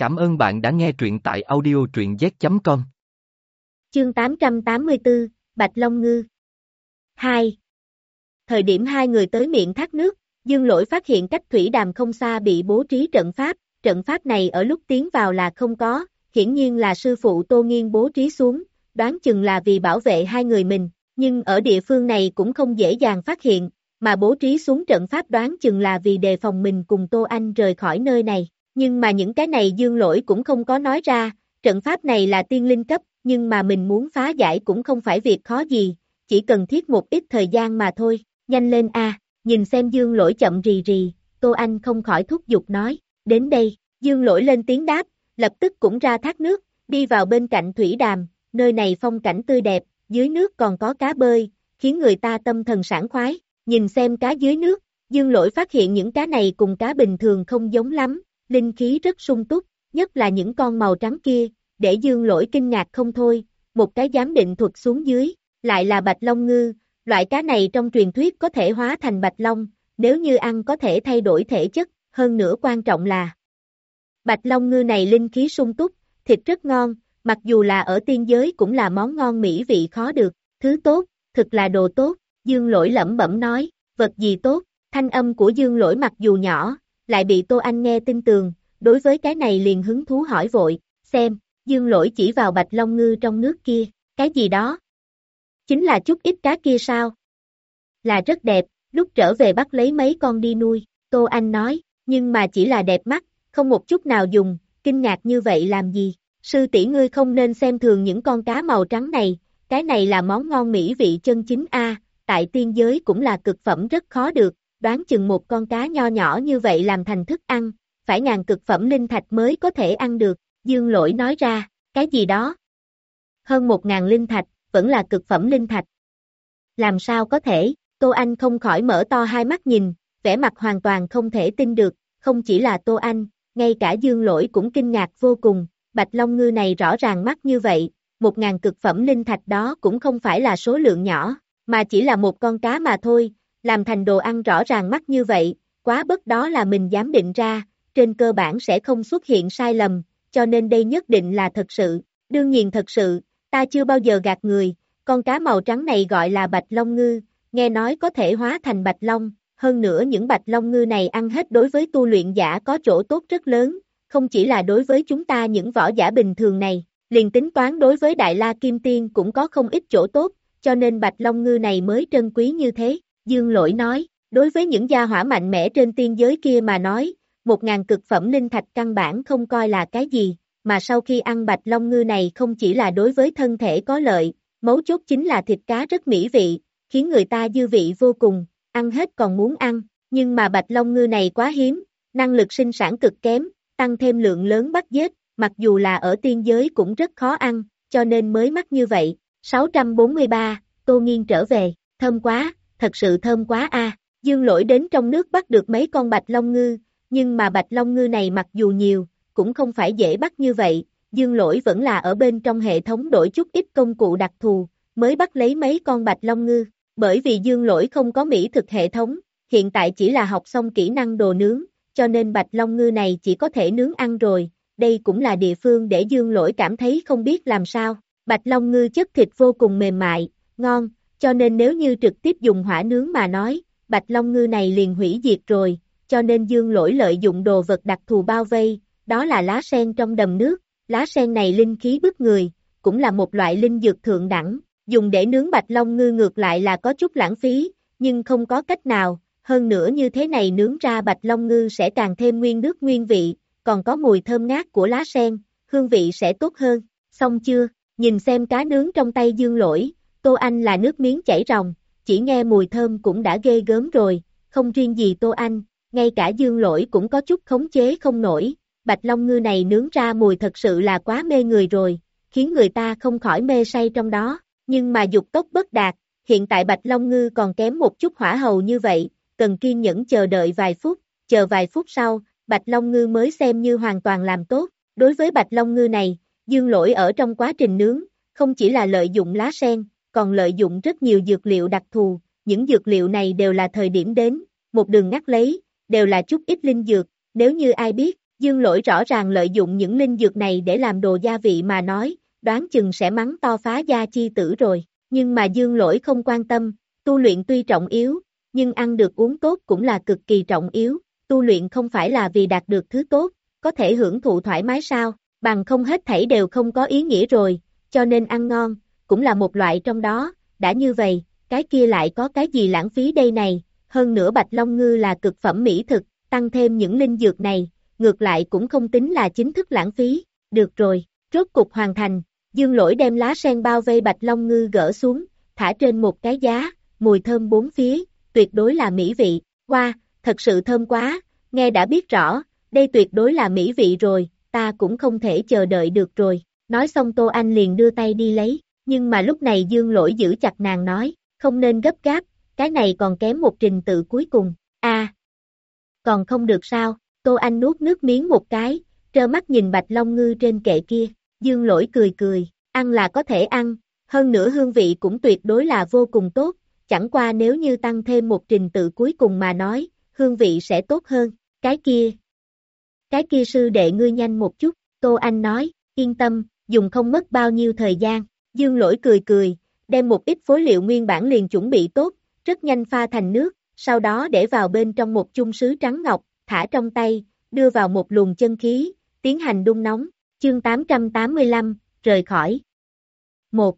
Cảm ơn bạn đã nghe truyện tại audio truyện z.com. Chương 884, Bạch Long Ngư 2. Thời điểm hai người tới miệng thác nước, Dương Lỗi phát hiện cách thủy đàm không xa bị bố trí trận pháp, trận pháp này ở lúc tiến vào là không có, hiển nhiên là sư phụ Tô Nghiên bố trí xuống, đoán chừng là vì bảo vệ hai người mình, nhưng ở địa phương này cũng không dễ dàng phát hiện, mà bố trí xuống trận pháp đoán chừng là vì đề phòng mình cùng Tô Anh rời khỏi nơi này. Nhưng mà những cái này dương lỗi cũng không có nói ra, trận pháp này là tiên linh cấp, nhưng mà mình muốn phá giải cũng không phải việc khó gì, chỉ cần thiết một ít thời gian mà thôi, nhanh lên a nhìn xem dương lỗi chậm rì rì, Tô Anh không khỏi thúc giục nói, đến đây, dương lỗi lên tiếng đáp, lập tức cũng ra thác nước, đi vào bên cạnh thủy đàm, nơi này phong cảnh tươi đẹp, dưới nước còn có cá bơi, khiến người ta tâm thần sảng khoái, nhìn xem cá dưới nước, dương lỗi phát hiện những cá này cùng cá bình thường không giống lắm, linh khí rất sung túc, nhất là những con màu trắng kia, để dương lỗi kinh ngạc không thôi, một cái giám định thuật xuống dưới, lại là bạch long ngư, loại cá này trong truyền thuyết có thể hóa thành bạch long, nếu như ăn có thể thay đổi thể chất, hơn nữa quan trọng là. Bạch long ngư này linh khí sung túc, thịt rất ngon, mặc dù là ở tiên giới cũng là món ngon mỹ vị khó được, thứ tốt, thực là đồ tốt, dương lỗi lẩm bẩm nói, vật gì tốt, thanh âm của dương lỗi mặc dù nhỏ, lại bị Tô Anh nghe tin tường, đối với cái này liền hứng thú hỏi vội, xem, dương lỗi chỉ vào bạch long ngư trong nước kia, cái gì đó? Chính là chút ít cá kia sao? Là rất đẹp, lúc trở về bắt lấy mấy con đi nuôi, Tô Anh nói, nhưng mà chỉ là đẹp mắt, không một chút nào dùng, kinh ngạc như vậy làm gì? Sư tỷ ngươi không nên xem thường những con cá màu trắng này, cái này là món ngon mỹ vị chân chính A, tại tiên giới cũng là cực phẩm rất khó được, đoán chừng một con cá nho nhỏ như vậy làm thành thức ăn, phải ngàn cực phẩm linh thạch mới có thể ăn được, dương lỗi nói ra, cái gì đó? Hơn một ngàn linh thạch, vẫn là cực phẩm linh thạch. Làm sao có thể, Tô Anh không khỏi mở to hai mắt nhìn, vẻ mặt hoàn toàn không thể tin được, không chỉ là Tô Anh, ngay cả dương lỗi cũng kinh ngạc vô cùng, bạch long ngư này rõ ràng mắt như vậy, một ngàn cực phẩm linh thạch đó cũng không phải là số lượng nhỏ, mà chỉ là một con cá mà thôi, làm thành đồ ăn rõ ràng mắt như vậy, quá bất đó là mình dám định ra, trên cơ bản sẽ không xuất hiện sai lầm, cho nên đây nhất định là thật sự, đương nhiên thật sự, ta chưa bao giờ gạt người, con cá màu trắng này gọi là bạch long ngư, nghe nói có thể hóa thành bạch long, hơn nữa những bạch long ngư này ăn hết đối với tu luyện giả có chỗ tốt rất lớn, không chỉ là đối với chúng ta những võ giả bình thường này, liền tính toán đối với Đại La Kim Tiên cũng có không ít chỗ tốt, cho nên bạch long ngư này mới trân quý như thế. Dương lỗi nói, đối với những gia hỏa mạnh mẽ trên tiên giới kia mà nói, một ngàn cực phẩm linh thạch căn bản không coi là cái gì, mà sau khi ăn bạch long ngư này không chỉ là đối với thân thể có lợi, mấu chốt chính là thịt cá rất mỹ vị, khiến người ta dư vị vô cùng, ăn hết còn muốn ăn, nhưng mà bạch long ngư này quá hiếm, năng lực sinh sản cực kém, tăng thêm lượng lớn bắt giết, mặc dù là ở tiên giới cũng rất khó ăn, cho nên mới mắc như vậy. 643, Tô Nghiên trở về, thơm quá, thật sự thơm quá a. Dương lỗi đến trong nước bắt được mấy con bạch long ngư, nhưng mà bạch long ngư này mặc dù nhiều, cũng không phải dễ bắt như vậy, dương lỗi vẫn là ở bên trong hệ thống đổi chút ít công cụ đặc thù, mới bắt lấy mấy con bạch long ngư, bởi vì dương lỗi không có mỹ thực hệ thống, hiện tại chỉ là học xong kỹ năng đồ nướng, cho nên bạch long ngư này chỉ có thể nướng ăn rồi, đây cũng là địa phương để dương lỗi cảm thấy không biết làm sao, bạch long ngư chất thịt vô cùng mềm mại, ngon, cho nên nếu như trực tiếp dùng hỏa nướng mà nói, bạch long ngư này liền hủy diệt rồi, cho nên dương lỗi lợi dụng đồ vật đặc thù bao vây, đó là lá sen trong đầm nước, lá sen này linh khí bức người, cũng là một loại linh dược thượng đẳng, dùng để nướng bạch long ngư ngược lại là có chút lãng phí, nhưng không có cách nào, hơn nữa như thế này nướng ra bạch long ngư sẽ càng thêm nguyên nước nguyên vị, còn có mùi thơm ngát của lá sen, hương vị sẽ tốt hơn, xong chưa, nhìn xem cá nướng trong tay dương lỗi, Tô Anh là nước miếng chảy ròng, chỉ nghe mùi thơm cũng đã ghê gớm rồi, không riêng gì Tô Anh, ngay cả dương lỗi cũng có chút khống chế không nổi, bạch long ngư này nướng ra mùi thật sự là quá mê người rồi, khiến người ta không khỏi mê say trong đó, nhưng mà dục tốc bất đạt, hiện tại bạch long ngư còn kém một chút hỏa hầu như vậy, cần kiên nhẫn chờ đợi vài phút, chờ vài phút sau, bạch long ngư mới xem như hoàn toàn làm tốt, đối với bạch long ngư này, dương lỗi ở trong quá trình nướng, không chỉ là lợi dụng lá sen, còn lợi dụng rất nhiều dược liệu đặc thù, những dược liệu này đều là thời điểm đến, một đường ngắt lấy, đều là chút ít linh dược, nếu như ai biết, Dương lỗi rõ ràng lợi dụng những linh dược này để làm đồ gia vị mà nói, đoán chừng sẽ mắng to phá gia chi tử rồi. Nhưng mà dương lỗi không quan tâm, tu luyện tuy trọng yếu, nhưng ăn được uống tốt cũng là cực kỳ trọng yếu, tu luyện không phải là vì đạt được thứ tốt, có thể hưởng thụ thoải mái sao, bằng không hết thảy đều không có ý nghĩa rồi, cho nên ăn ngon, cũng là một loại trong đó, đã như vậy, cái kia lại có cái gì lãng phí đây này, hơn nữa bạch long ngư là cực phẩm mỹ thực, tăng thêm những linh dược này, ngược lại cũng không tính là chính thức lãng phí, được rồi, rốt cục hoàn thành, dương lỗi đem lá sen bao vây bạch long ngư gỡ xuống, thả trên một cái giá, mùi thơm bốn phía, tuyệt đối là mỹ vị, qua, thật sự thơm quá, nghe đã biết rõ, đây tuyệt đối là mỹ vị rồi, ta cũng không thể chờ đợi được rồi, nói xong Tô Anh liền đưa tay đi lấy, nhưng mà lúc này dương lỗi giữ chặt nàng nói, không nên gấp gáp, cái này còn kém một trình tự cuối cùng, a còn không được sao, Tô Anh nuốt nước miếng một cái, trơ mắt nhìn bạch long ngư trên kệ kia, dương lỗi cười cười, ăn là có thể ăn, hơn nữa hương vị cũng tuyệt đối là vô cùng tốt, chẳng qua nếu như tăng thêm một trình tự cuối cùng mà nói, hương vị sẽ tốt hơn, cái kia. Cái kia sư đệ ngươi nhanh một chút, Tô Anh nói, yên tâm, dùng không mất bao nhiêu thời gian, dương lỗi cười cười, đem một ít phối liệu nguyên bản liền chuẩn bị tốt, rất nhanh pha thành nước, sau đó để vào bên trong một chung sứ trắng ngọc, thả trong tay, đưa vào một luồng chân khí, tiến hành đun nóng, chương 885, rời khỏi. 1.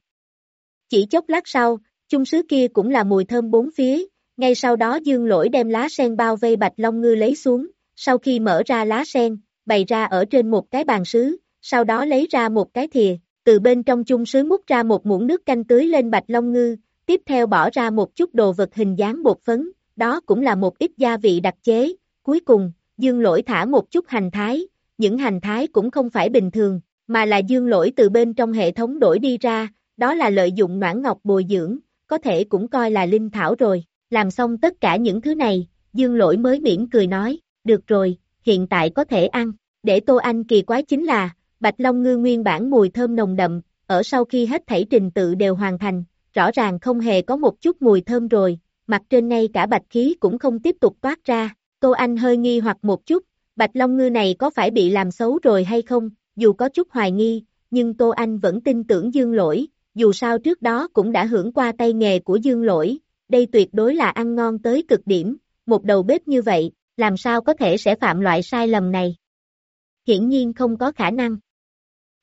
Chỉ chốc lát sau, chung sứ kia cũng là mùi thơm bốn phía, ngay sau đó dương lỗi đem lá sen bao vây bạch long ngư lấy xuống, sau khi mở ra lá sen, bày ra ở trên một cái bàn sứ, sau đó lấy ra một cái thìa, từ bên trong chung sứ múc ra một muỗng nước canh tưới lên bạch long ngư, tiếp theo bỏ ra một chút đồ vật hình dáng bột phấn, đó cũng là một ít gia vị đặc chế, cuối cùng, dương lỗi thả một chút hành thái, những hành thái cũng không phải bình thường, mà là dương lỗi từ bên trong hệ thống đổi đi ra, đó là lợi dụng noãn ngọc bồi dưỡng, có thể cũng coi là linh thảo rồi, làm xong tất cả những thứ này, dương lỗi mới mỉm cười nói, được rồi, hiện tại có thể ăn, để Tô Anh kỳ quái chính là, Bạch Long Ngư nguyên bản mùi thơm nồng đậm, ở sau khi hết thảy trình tự đều hoàn thành, rõ ràng không hề có một chút mùi thơm rồi, mặt trên nay cả bạch khí cũng không tiếp tục toát ra, Cô Anh hơi nghi hoặc một chút, Bạch Long Ngư này có phải bị làm xấu rồi hay không, dù có chút hoài nghi, nhưng Tô Anh vẫn tin tưởng Dương Lỗi, dù sao trước đó cũng đã hưởng qua tay nghề của Dương Lỗi, đây tuyệt đối là ăn ngon tới cực điểm, một đầu bếp như vậy, làm sao có thể sẽ phạm loại sai lầm này? Hiển nhiên không có khả năng.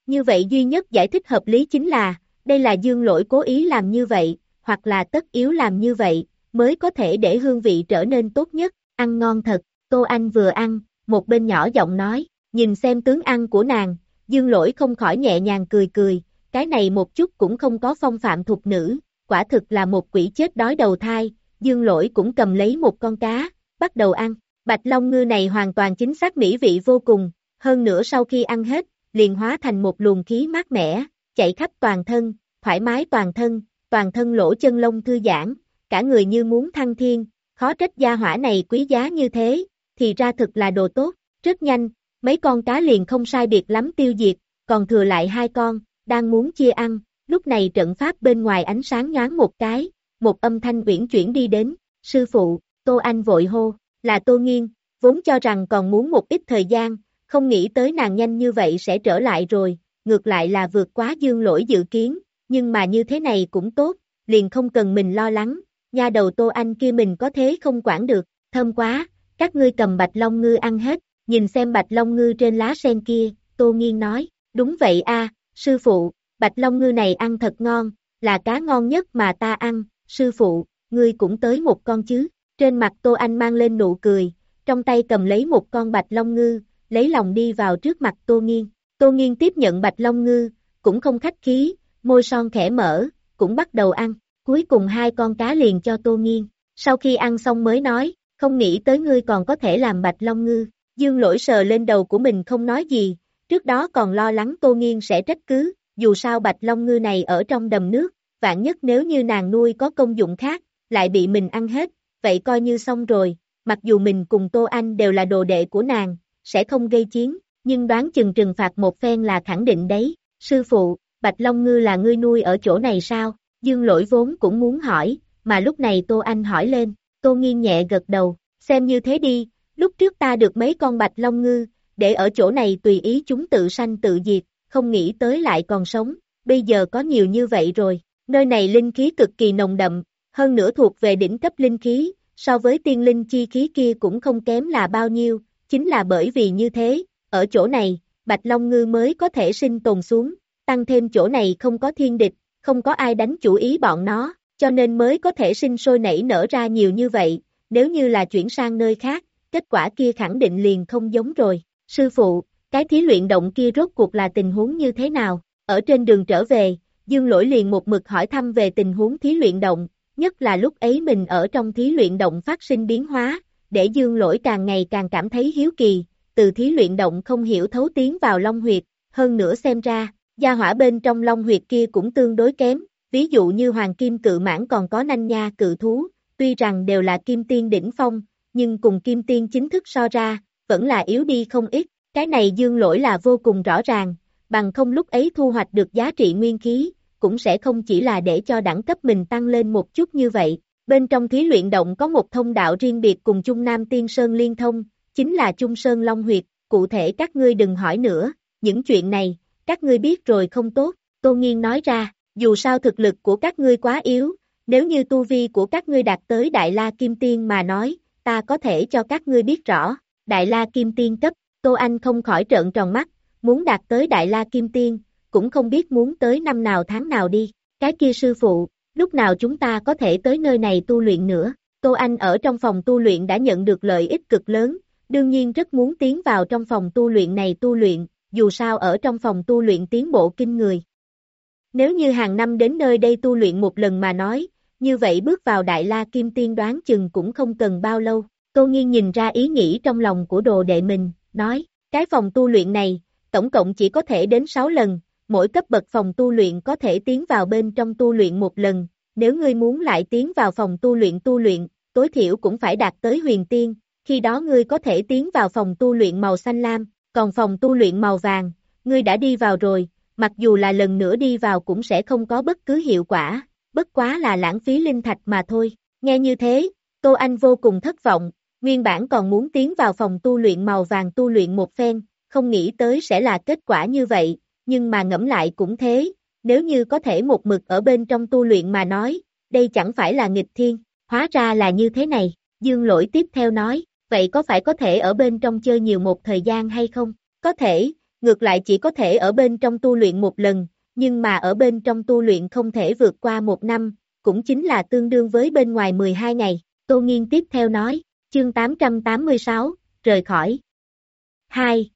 Như vậy duy nhất giải thích hợp lý chính là, đây là dương lỗi cố ý làm như vậy, hoặc là tất yếu làm như vậy, mới có thể để hương vị trở nên tốt nhất, ăn ngon thật, Tô Anh vừa ăn, một bên nhỏ giọng nói, nhìn xem tướng ăn của nàng, dương lỗi không khỏi nhẹ nhàng cười cười, cái này một chút cũng không có phong phạm thuộc nữ, quả thực là một quỷ chết đói đầu thai, dương lỗi cũng cầm lấy một con cá, bắt đầu ăn, bạch long ngư này hoàn toàn chính xác mỹ vị vô cùng, hơn nữa sau khi ăn hết, liền hóa thành một luồng khí mát mẻ, chạy khắp toàn thân, thoải mái toàn thân, toàn thân lỗ chân lông thư giãn, cả người như muốn thăng thiên, khó trách gia hỏa này quý giá như thế, thì ra thực là đồ tốt, rất nhanh, mấy con cá liền không sai biệt lắm tiêu diệt, còn thừa lại hai con, đang muốn chia ăn, lúc này trận pháp bên ngoài ánh sáng nhoáng một cái, một âm thanh uyển chuyển đi đến, sư phụ, Tô Anh vội hô, là Tô Nghiên, vốn cho rằng còn muốn một ít thời gian, không nghĩ tới nàng nhanh như vậy sẽ trở lại rồi, ngược lại là vượt quá dương lỗi dự kiến, nhưng mà như thế này cũng tốt, liền không cần mình lo lắng, nha đầu Tô Anh kia mình có thế không quản được, thơm quá, các ngươi cầm bạch long ngư ăn hết, nhìn xem bạch long ngư trên lá sen kia, Tô Nghiên nói, đúng vậy a sư phụ, bạch long ngư này ăn thật ngon, là cá ngon nhất mà ta ăn, sư phụ, ngươi cũng tới một con chứ, trên mặt Tô Anh mang lên nụ cười, trong tay cầm lấy một con bạch long ngư, lấy lòng đi vào trước mặt Tô Nghiên, Tô Nghiên tiếp nhận bạch long ngư, cũng không khách khí, môi son khẽ mở, cũng bắt đầu ăn, cuối cùng hai con cá liền cho Tô Nghiên, sau khi ăn xong mới nói, không nghĩ tới ngươi còn có thể làm bạch long ngư, dương lỗi sờ lên đầu của mình không nói gì, trước đó còn lo lắng Tô Nghiên sẽ trách cứ, dù sao bạch long ngư này ở trong đầm nước, vạn nhất nếu như nàng nuôi có công dụng khác, lại bị mình ăn hết, vậy coi như xong rồi, mặc dù mình cùng Tô Anh đều là đồ đệ của nàng, sẽ không gây chiến, nhưng đoán chừng trừng phạt một phen là khẳng định đấy, sư phụ, Bạch Long Ngư là ngươi nuôi ở chỗ này sao? Dương lỗi vốn cũng muốn hỏi, mà lúc này Tô Anh hỏi lên, Tô nghiêng nhẹ gật đầu, xem như thế đi, lúc trước ta được mấy con Bạch Long Ngư, để ở chỗ này tùy ý chúng tự sanh tự diệt, không nghĩ tới lại còn sống, bây giờ có nhiều như vậy rồi, nơi này linh khí cực kỳ nồng đậm, hơn nữa thuộc về đỉnh cấp linh khí, so với tiên linh chi khí kia cũng không kém là bao nhiêu, chính là bởi vì như thế, ở chỗ này, Bạch Long Ngư mới có thể sinh tồn xuống, tăng thêm chỗ này không có thiên địch, không có ai đánh chủ ý bọn nó, cho nên mới có thể sinh sôi nảy nở ra nhiều như vậy, nếu như là chuyển sang nơi khác, kết quả kia khẳng định liền không giống rồi. Sư phụ, cái thí luyện động kia rốt cuộc là tình huống như thế nào? Ở trên đường trở về, Dương Lỗi liền một mực hỏi thăm về tình huống thí luyện động, nhất là lúc ấy mình ở trong thí luyện động phát sinh biến hóa, để Dương Lỗi càng ngày càng cảm thấy hiếu kỳ, từ thí luyện động không hiểu thấu tiến vào Long Huyệt, hơn nữa xem ra, gia hỏa bên trong Long Huyệt kia cũng tương đối kém, ví dụ như Hoàng Kim Cự Mãn còn có nanh nha cự thú, tuy rằng đều là Kim Tiên đỉnh phong, nhưng cùng Kim Tiên chính thức so ra, vẫn là yếu đi không ít, cái này dương lỗi là vô cùng rõ ràng, bằng không lúc ấy thu hoạch được giá trị nguyên khí, cũng sẽ không chỉ là để cho đẳng cấp mình tăng lên một chút như vậy. Bên trong thí luyện động có một thông đạo riêng biệt cùng Trung Nam Tiên Sơn liên thông, chính là Trung Sơn Long Huyệt, cụ thể các ngươi đừng hỏi nữa, những chuyện này, các ngươi biết rồi không tốt, Tô Nghiên nói ra, dù sao thực lực của các ngươi quá yếu, nếu như tu vi của các ngươi đạt tới Đại La Kim Tiên mà nói, ta có thể cho các ngươi biết rõ, Đại La Kim Tiên cấp, Tô Anh không khỏi trợn tròn mắt, muốn đạt tới Đại La Kim Tiên, cũng không biết muốn tới năm nào tháng nào đi, cái kia sư phụ, lúc nào chúng ta có thể tới nơi này tu luyện nữa, Tô Anh ở trong phòng tu luyện đã nhận được lợi ích cực lớn, đương nhiên rất muốn tiến vào trong phòng tu luyện này tu luyện, dù sao ở trong phòng tu luyện tiến bộ kinh người. Nếu như hàng năm đến nơi đây tu luyện một lần mà nói, như vậy bước vào Đại La Kim Tiên đoán chừng cũng không cần bao lâu. Tô Nghiên nhìn ra ý nghĩ trong lòng của đồ đệ mình, nói, cái phòng tu luyện này, tổng cộng chỉ có thể đến 6 lần, mỗi cấp bậc phòng tu luyện có thể tiến vào bên trong tu luyện một lần, nếu ngươi muốn lại tiến vào phòng tu luyện tu luyện, tối thiểu cũng phải đạt tới huyền tiên, khi đó ngươi có thể tiến vào phòng tu luyện màu xanh lam, còn phòng tu luyện màu vàng, ngươi đã đi vào rồi, mặc dù là lần nữa đi vào cũng sẽ không có bất cứ hiệu quả, bất quá là lãng phí linh thạch mà thôi. Nghe như thế, Tô Anh vô cùng thất vọng, nguyên bản còn muốn tiến vào phòng tu luyện màu vàng tu luyện một phen, không nghĩ tới sẽ là kết quả như vậy, nhưng mà ngẫm lại cũng thế, nếu như có thể một mực ở bên trong tu luyện mà nói, đây chẳng phải là nghịch thiên, hóa ra là như thế này, dương lỗi tiếp theo nói, vậy có phải có thể ở bên trong chơi nhiều một thời gian hay không? Có thể, ngược lại chỉ có thể ở bên trong tu luyện một lần, nhưng mà ở bên trong tu luyện không thể vượt qua một năm, cũng chính là tương đương với bên ngoài 12 ngày. Tô Nghiên tiếp theo nói, chương 886, rời khỏi. 2.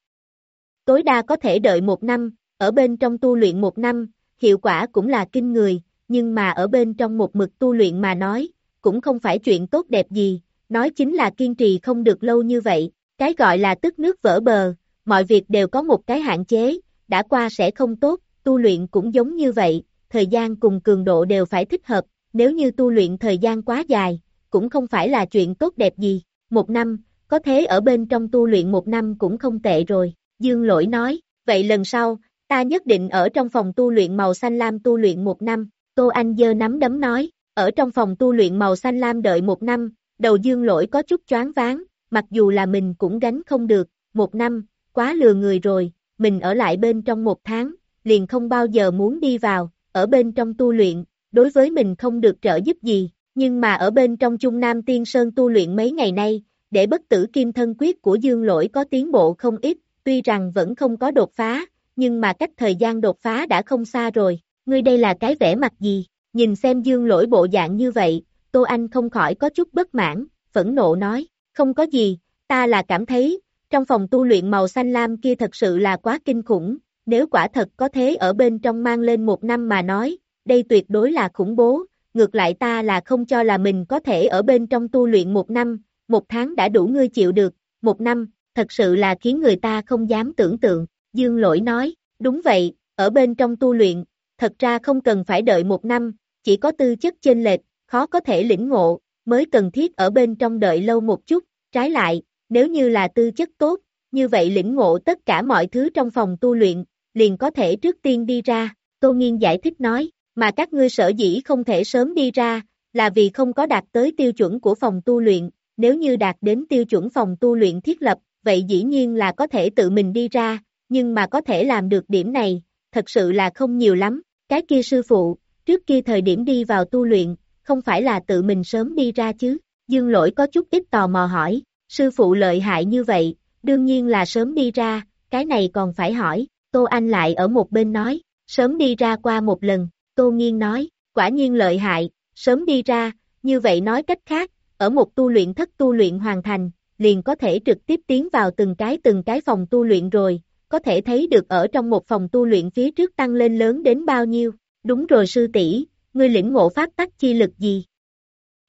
Tối đa có thể đợi một năm, ở bên trong tu luyện một năm, hiệu quả cũng là kinh người, nhưng mà ở bên trong một mực tu luyện mà nói, cũng không phải chuyện tốt đẹp gì, nói chính là kiên trì không được lâu như vậy, cái gọi là tức nước vỡ bờ, mọi việc đều có một cái hạn chế, đã qua sẽ không tốt, tu luyện cũng giống như vậy, thời gian cùng cường độ đều phải thích hợp, nếu như tu luyện thời gian quá dài, cũng không phải là chuyện tốt đẹp gì, một năm, có thế ở bên trong tu luyện một năm cũng không tệ rồi, Dương Lỗi nói, vậy lần sau, ta nhất định ở trong phòng tu luyện màu xanh lam tu luyện một năm, Tô Anh dơ nắm đấm nói, ở trong phòng tu luyện màu xanh lam đợi một năm, đầu Dương Lỗi có chút choáng ván, mặc dù là mình cũng gánh không được, một năm, quá lừa người rồi, mình ở lại bên trong một tháng, liền không bao giờ muốn đi vào, ở bên trong tu luyện, đối với mình không được trợ giúp gì, nhưng mà ở bên trong Trung Nam Tiên Sơn tu luyện mấy ngày nay, để bất tử kim thân quyết của Dương Lỗi có tiến bộ không ít, tuy rằng vẫn không có đột phá, nhưng mà cách thời gian đột phá đã không xa rồi, ngươi đây là cái vẻ mặt gì, nhìn xem Dương Lỗi bộ dạng như vậy, Tô Anh không khỏi có chút bất mãn, phẫn nộ nói, không có gì, ta là cảm thấy, trong phòng tu luyện màu xanh lam kia thật sự là quá kinh khủng, nếu quả thật có thế ở bên trong mang lên một năm mà nói, đây tuyệt đối là khủng bố, ngược lại ta là không cho là mình có thể ở bên trong tu luyện một năm, một tháng đã đủ ngươi chịu được, một năm, thật sự là khiến người ta không dám tưởng tượng, Dương Lỗi nói, đúng vậy, ở bên trong tu luyện, thật ra không cần phải đợi một năm, chỉ có tư chất chênh lệch, khó có thể lĩnh ngộ, mới cần thiết ở bên trong đợi lâu một chút, trái lại, nếu như là tư chất tốt, như vậy lĩnh ngộ tất cả mọi thứ trong phòng tu luyện, liền có thể trước tiên đi ra, Tô Nghiên giải thích nói, mà các ngươi sở dĩ không thể sớm đi ra, là vì không có đạt tới tiêu chuẩn của phòng tu luyện, nếu như đạt đến tiêu chuẩn phòng tu luyện thiết lập, vậy dĩ nhiên là có thể tự mình đi ra, nhưng mà có thể làm được điểm này, thật sự là không nhiều lắm, cái kia sư phụ, trước kia thời điểm đi vào tu luyện, không phải là tự mình sớm đi ra chứ, dương lỗi có chút ít tò mò hỏi, sư phụ lợi hại như vậy, đương nhiên là sớm đi ra, cái này còn phải hỏi, Tô Anh lại ở một bên nói, sớm đi ra qua một lần, Tô Nghiên nói, quả nhiên lợi hại, sớm đi ra, như vậy nói cách khác, ở một tu luyện thất tu luyện hoàn thành, liền có thể trực tiếp tiến vào từng cái từng cái phòng tu luyện rồi, có thể thấy được ở trong một phòng tu luyện phía trước tăng lên lớn đến bao nhiêu, đúng rồi sư tỷ ngươi lĩnh ngộ pháp tắc chi lực gì?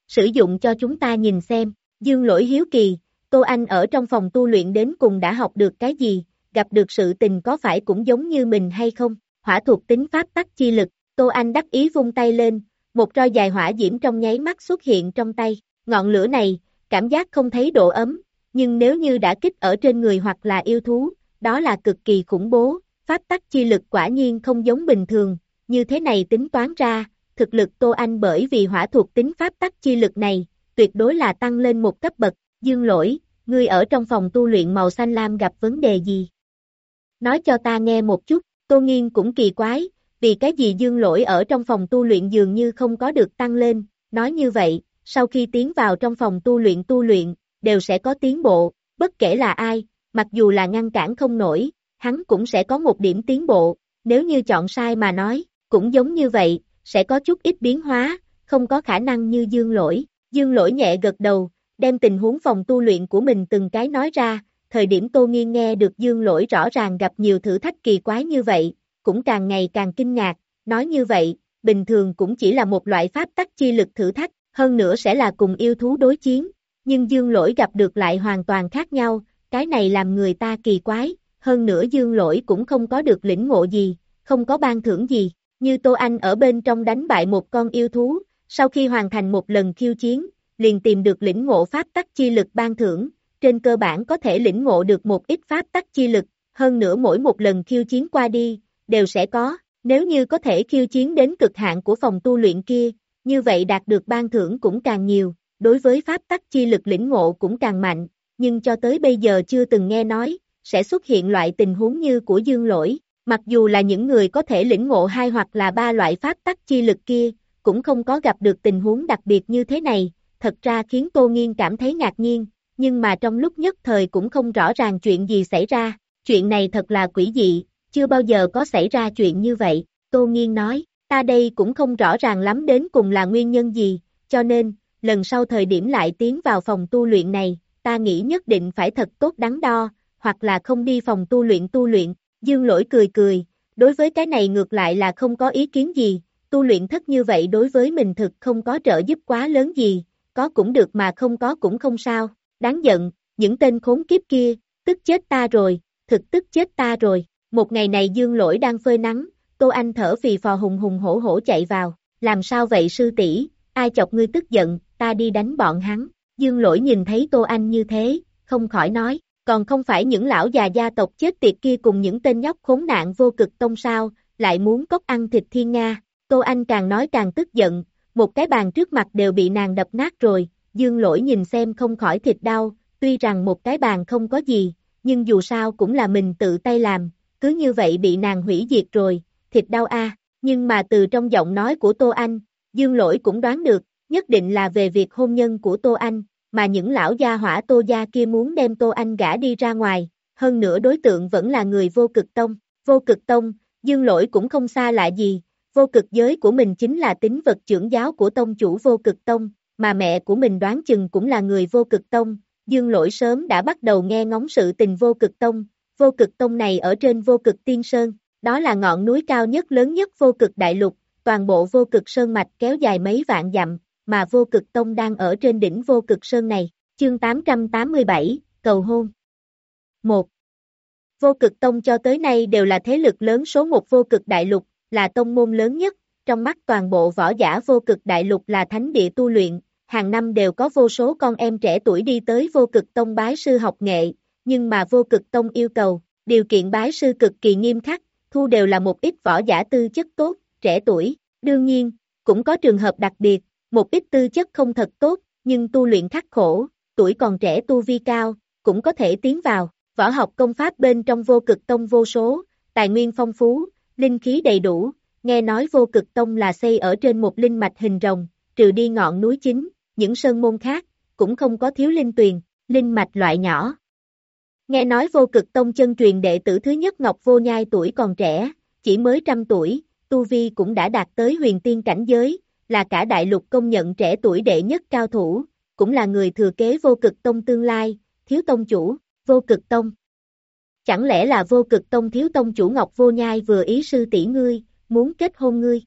Sử dụng cho chúng ta nhìn xem, dương lỗi hiếu kỳ, Tô Anh ở trong phòng tu luyện đến cùng đã học được cái gì, gặp được sự tình có phải cũng giống như mình hay không, hỏa thuộc tính pháp tắc chi lực, Tô Anh đắc ý vung tay lên, một roi dài hỏa diễm trong nháy mắt xuất hiện trong tay, ngọn lửa này, cảm giác không thấy độ ấm, nhưng nếu như đã kích ở trên người hoặc là yêu thú, đó là cực kỳ khủng bố, pháp tắc chi lực quả nhiên không giống bình thường, như thế này tính toán ra, thực lực Tô Anh bởi vì hỏa thuộc tính pháp tắc chi lực này, tuyệt đối là tăng lên một cấp bậc, dương lỗi, ngươi ở trong phòng tu luyện màu xanh lam gặp vấn đề gì? Nói cho ta nghe một chút, Tô Nghiên cũng kỳ quái, vì cái gì dương lỗi ở trong phòng tu luyện dường như không có được tăng lên, nói như vậy, sau khi tiến vào trong phòng tu luyện tu luyện, đều sẽ có tiến bộ, bất kể là ai, mặc dù là ngăn cản không nổi, hắn cũng sẽ có một điểm tiến bộ, nếu như chọn sai mà nói, cũng giống như vậy, sẽ có chút ít biến hóa, không có khả năng như dương lỗi. Dương lỗi nhẹ gật đầu, đem tình huống phòng tu luyện của mình từng cái nói ra, thời điểm Tô Nghiên nghe được dương lỗi rõ ràng gặp nhiều thử thách kỳ quái như vậy, cũng càng ngày càng kinh ngạc, nói như vậy, bình thường cũng chỉ là một loại pháp tắc chi lực thử thách, hơn nữa sẽ là cùng yêu thú đối chiến, nhưng dương lỗi gặp được lại hoàn toàn khác nhau, cái này làm người ta kỳ quái, hơn nữa dương lỗi cũng không có được lĩnh ngộ gì, không có ban thưởng gì, như Tô Anh ở bên trong đánh bại một con yêu thú, sau khi hoàn thành một lần khiêu chiến, liền tìm được lĩnh ngộ pháp tắc chi lực ban thưởng, trên cơ bản có thể lĩnh ngộ được một ít pháp tắc chi lực, hơn nữa mỗi một lần khiêu chiến qua đi, đều sẽ có, nếu như có thể khiêu chiến đến cực hạn của phòng tu luyện kia, như vậy đạt được ban thưởng cũng càng nhiều, đối với pháp tắc chi lực lĩnh ngộ cũng càng mạnh, nhưng cho tới bây giờ chưa từng nghe nói, sẽ xuất hiện loại tình huống như của dương lỗi, mặc dù là những người có thể lĩnh ngộ hai hoặc là ba loại pháp tắc chi lực kia, cũng không có gặp được tình huống đặc biệt như thế này, thật ra khiến Tô Nghiên cảm thấy ngạc nhiên, nhưng mà trong lúc nhất thời cũng không rõ ràng chuyện gì xảy ra, chuyện này thật là quỷ dị, chưa bao giờ có xảy ra chuyện như vậy, Tô Nghiên nói, ta đây cũng không rõ ràng lắm đến cùng là nguyên nhân gì, cho nên, lần sau thời điểm lại tiến vào phòng tu luyện này, ta nghĩ nhất định phải thật tốt đắn đo, hoặc là không đi phòng tu luyện tu luyện, dương lỗi cười cười, đối với cái này ngược lại là không có ý kiến gì, tu luyện thất như vậy đối với mình thực không có trợ giúp quá lớn gì, có cũng được mà không có cũng không sao, đáng giận, những tên khốn kiếp kia, tức chết ta rồi, thực tức chết ta rồi, một ngày này dương lỗi đang phơi nắng, Tô Anh thở phì phò hùng hùng hổ hổ chạy vào, làm sao vậy sư tỷ? Ai chọc ngươi tức giận, ta đi đánh bọn hắn, dương lỗi nhìn thấy Tô Anh như thế, không khỏi nói, còn không phải những lão già gia tộc chết tiệt kia cùng những tên nhóc khốn nạn vô cực tông sao, lại muốn cốc ăn thịt thiên Nga, Tô Anh càng nói càng tức giận, một cái bàn trước mặt đều bị nàng đập nát rồi, dương lỗi nhìn xem không khỏi thịt đau, tuy rằng một cái bàn không có gì, nhưng dù sao cũng là mình tự tay làm, cứ như vậy bị nàng hủy diệt rồi, thịt đau a. Nhưng mà từ trong giọng nói của Tô Anh, dương lỗi cũng đoán được, nhất định là về việc hôn nhân của Tô Anh, mà những lão gia hỏa Tô gia kia muốn đem Tô Anh gã đi ra ngoài, hơn nữa đối tượng vẫn là người vô cực tông, vô cực tông, dương lỗi cũng không xa lạ gì, vô cực giới của mình chính là tính vật trưởng giáo của tông chủ vô cực tông, mà mẹ của mình đoán chừng cũng là người vô cực tông, dương lỗi sớm đã bắt đầu nghe ngóng sự tình vô cực tông, vô cực tông này ở trên vô cực tiên sơn, đó là ngọn núi cao nhất lớn nhất vô cực đại lục, toàn bộ vô cực sơn mạch kéo dài mấy vạn dặm, mà vô cực tông đang ở trên đỉnh vô cực sơn này. Chương 887, Cầu hôn 1. Vô cực tông cho tới nay đều là thế lực lớn số một vô cực đại lục, là tông môn lớn nhất, trong mắt toàn bộ võ giả vô cực đại lục là thánh địa tu luyện, hàng năm đều có vô số con em trẻ tuổi đi tới vô cực tông bái sư học nghệ, nhưng mà vô cực tông yêu cầu, điều kiện bái sư cực kỳ nghiêm khắc, thu đều là một ít võ giả tư chất tốt, trẻ tuổi, đương nhiên, cũng có trường hợp đặc biệt, một ít tư chất không thật tốt, nhưng tu luyện khắc khổ, tuổi còn trẻ tu vi cao, cũng có thể tiến vào, Võ học công pháp bên trong vô cực tông vô số, tài nguyên phong phú, linh khí đầy đủ, nghe nói vô cực tông là xây ở trên một linh mạch hình rồng, trừ đi ngọn núi chính, những sơn môn khác, cũng không có thiếu linh tuyền, linh mạch loại nhỏ. Nghe nói vô cực tông chân truyền đệ tử thứ nhất Ngọc Vô Nhai tuổi còn trẻ, chỉ mới trăm tuổi, Tu Vi cũng đã đạt tới huyền tiên cảnh giới, là cả đại lục công nhận trẻ tuổi đệ nhất cao thủ, cũng là người thừa kế vô cực tông tương lai, thiếu tông chủ, vô cực tông. Chẳng lẽ là vô cực tông thiếu tông chủ Ngọc Vô Nhai vừa ý sư tỷ ngươi, muốn kết hôn ngươi?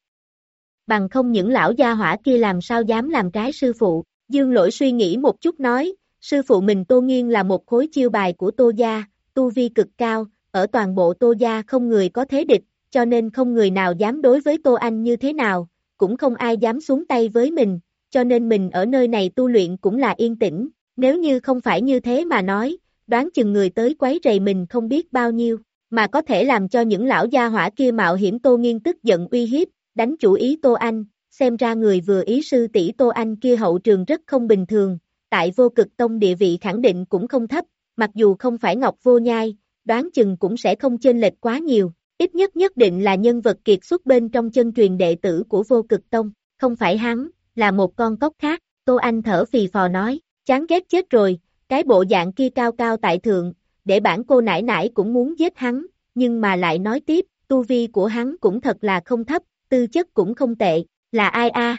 Bằng không những lão gia hỏa kia làm sao dám làm trái sư phụ, dương lỗi suy nghĩ một chút nói, sư phụ mình Tô Nghiên là một khối chiêu bài của Tô Gia, tu vi cực cao, ở toàn bộ Tô Gia không người có thế địch, cho nên không người nào dám đối với Tô Anh như thế nào, cũng không ai dám xuống tay với mình, cho nên mình ở nơi này tu luyện cũng là yên tĩnh, nếu như không phải như thế mà nói, đoán chừng người tới quấy rầy mình không biết bao nhiêu, mà có thể làm cho những lão gia hỏa kia mạo hiểm Tô Nghiên tức giận uy hiếp, đánh chủ ý Tô Anh, xem ra người vừa ý sư tỷ Tô Anh kia hậu trường rất không bình thường, tại vô cực tông địa vị khẳng định cũng không thấp, mặc dù không phải Ngọc Vô Nhai, đoán chừng cũng sẽ không chênh lệch quá nhiều, ít nhất nhất định là nhân vật kiệt xuất bên trong chân truyền đệ tử của vô cực tông, không phải hắn, là một con cóc khác, Tô Anh thở phì phò nói, chán ghét chết rồi, cái bộ dạng kia cao cao tại thượng, để bản cô nải nải cũng muốn giết hắn, nhưng mà lại nói tiếp, tu vi của hắn cũng thật là không thấp, tư chất cũng không tệ, là ai a?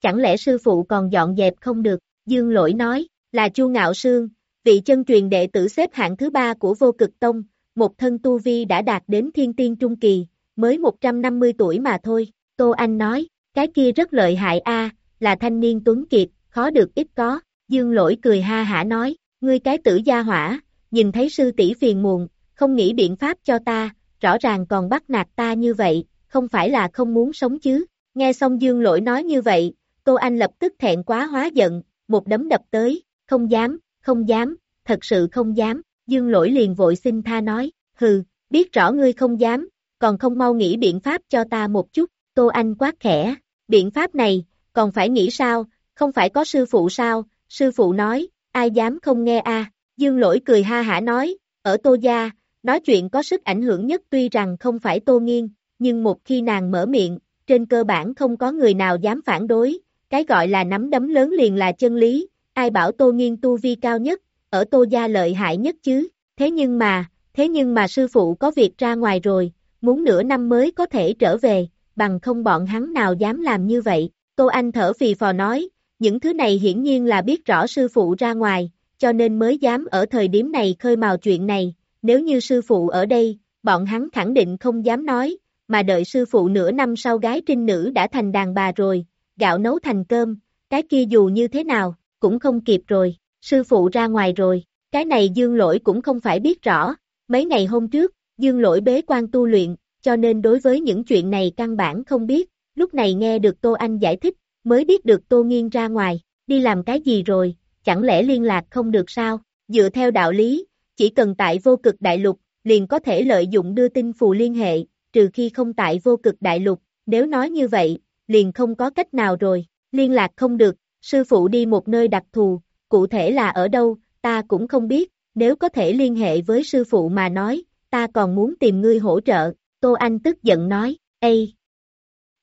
Chẳng lẽ sư phụ còn dọn dẹp không được, Dương Lỗi nói, là Chu Ngạo Sương, vị chân truyền đệ tử xếp hạng thứ ba của vô cực tông, một thân tu vi đã đạt đến thiên tiên trung kỳ, mới 150 tuổi mà thôi, Tô Anh nói, cái kia rất lợi hại a, là thanh niên tuấn kiệt, khó được ít có, Dương Lỗi cười ha hả nói, ngươi cái tử gia hỏa, nhìn thấy sư tỷ phiền muộn, không nghĩ biện pháp cho ta, rõ ràng còn bắt nạt ta như vậy, không phải là không muốn sống chứ, nghe xong Dương Lỗi nói như vậy, Tô Anh lập tức thẹn quá hóa giận, một đấm đập tới, không dám, không dám, thật sự không dám, Dương Lỗi liền vội xin tha nói, hừ, biết rõ ngươi không dám, còn không mau nghĩ biện pháp cho ta một chút, Tô Anh quát khẽ, biện pháp này, còn phải nghĩ sao, không phải có sư phụ sao, sư phụ nói, ai dám không nghe a Dương Lỗi cười ha hả nói, ở Tô Gia, nói chuyện có sức ảnh hưởng nhất tuy rằng không phải Tô Nghiên, nhưng một khi nàng mở miệng, trên cơ bản không có người nào dám phản đối, cái gọi là nắm đấm lớn liền là chân lý, ai bảo Tô Nghiên tu vi cao nhất, ở Tô Gia lợi hại nhất chứ, thế nhưng mà, thế nhưng mà sư phụ có việc ra ngoài rồi, muốn nửa năm mới có thể trở về, bằng không bọn hắn nào dám làm như vậy, Tô Anh thở phì phò nói, những thứ này hiển nhiên là biết rõ sư phụ ra ngoài, cho nên mới dám ở thời điểm này khơi mào chuyện này, nếu như sư phụ ở đây, bọn hắn khẳng định không dám nói, mà đợi sư phụ nửa năm sau gái trinh nữ đã thành đàn bà rồi, gạo nấu thành cơm, cái kia dù như thế nào, cũng không kịp rồi, sư phụ ra ngoài rồi, cái này dương lỗi cũng không phải biết rõ, mấy ngày hôm trước, dương lỗi bế quan tu luyện, cho nên đối với những chuyện này căn bản không biết, lúc này nghe được Tô Anh giải thích, mới biết được Tô Nghiên ra ngoài, đi làm cái gì rồi, chẳng lẽ liên lạc không được sao, dựa theo đạo lý, chỉ cần tại vô cực đại lục, liền có thể lợi dụng đưa tin phù liên hệ, trừ khi không tại vô cực đại lục, nếu nói như vậy, liền không có cách nào rồi, liên lạc không được, sư phụ đi một nơi đặc thù, cụ thể là ở đâu, ta cũng không biết, nếu có thể liên hệ với sư phụ mà nói, ta còn muốn tìm ngươi hỗ trợ, Tô Anh tức giận nói, Ê!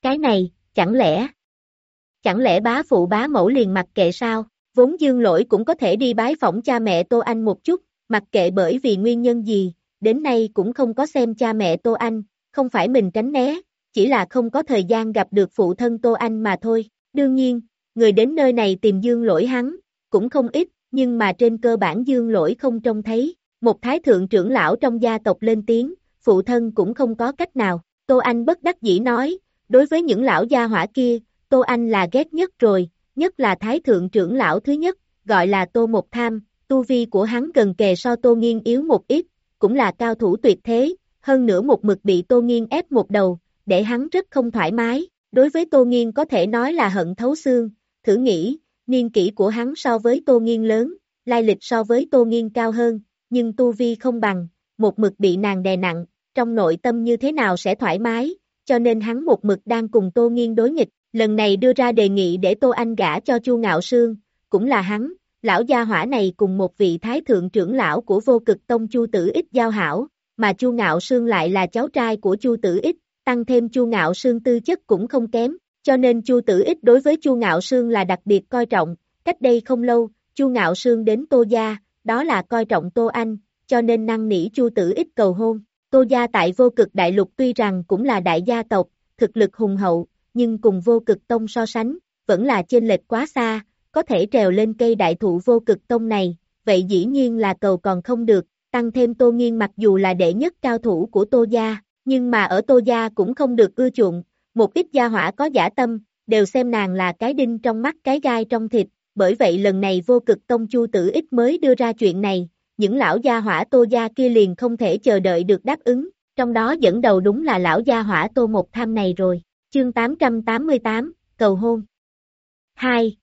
Cái này, chẳng lẽ? Chẳng lẽ bá phụ bá mẫu liền mặc kệ sao? Vốn dương lỗi cũng có thể đi bái phỏng cha mẹ Tô Anh một chút, mặc kệ bởi vì nguyên nhân gì, đến nay cũng không có xem cha mẹ Tô Anh, không phải mình tránh né, chỉ là không có thời gian gặp được phụ thân Tô Anh mà thôi. Đương nhiên, người đến nơi này tìm dương lỗi hắn, cũng không ít, nhưng mà trên cơ bản dương lỗi không trông thấy. Một thái thượng trưởng lão trong gia tộc lên tiếng, phụ thân cũng không có cách nào. Tô Anh bất đắc dĩ nói, đối với những lão gia hỏa kia, Tô Anh là ghét nhất rồi, nhất là thái thượng trưởng lão thứ nhất, gọi là Tô Một Tham, tu vi của hắn gần kề so Tô Nghiên yếu một ít, cũng là cao thủ tuyệt thế, hơn nữa một mực bị Tô Nghiên ép một đầu, để hắn rất không thoải mái, đối với Tô Nghiên có thể nói là hận thấu xương, thử nghĩ, niên kỷ của hắn so với Tô Nghiên lớn, lai lịch so với Tô Nghiên cao hơn, nhưng tu vi không bằng, một mực bị nàng đè nặng, trong nội tâm như thế nào sẽ thoải mái, cho nên hắn một mực đang cùng Tô Nghiên đối nghịch, lần này đưa ra đề nghị để Tô Anh gả cho Chu Ngạo Sương, cũng là hắn, lão gia hỏa này cùng một vị thái thượng trưởng lão của vô cực tông Chu Tử Ích giao hảo, mà Chu Ngạo Sương lại là cháu trai của Chu Tử Ích, tăng thêm Chu Ngạo Sương tư chất cũng không kém, cho nên Chu Tử Ích đối với Chu Ngạo Sương là đặc biệt coi trọng, cách đây không lâu, Chu Ngạo Sương đến Tô gia, đó là coi trọng Tô Anh, cho nên năng nỉ Chu Tử Ích cầu hôn. Tô gia tại vô cực đại lục tuy rằng cũng là đại gia tộc, thực lực hùng hậu, nhưng cùng vô cực tông so sánh, vẫn là chênh lệch quá xa, có thể trèo lên cây đại thụ vô cực tông này, vậy dĩ nhiên là cầu còn không được, tăng thêm Tô Nghiên mặc dù là đệ nhất cao thủ của Tô gia, nhưng mà ở Tô gia cũng không được ưa chuộng, một ít gia hỏa có giả tâm, đều xem nàng là cái đinh trong mắt cái gai trong thịt, bởi vậy lần này vô cực tông chu tử ít mới đưa ra chuyện này, những lão gia hỏa Tô gia kia liền không thể chờ đợi được đáp ứng, trong đó dẫn đầu đúng là lão gia hỏa Tô Một Tham này rồi, chương 888, cầu hôn. 2.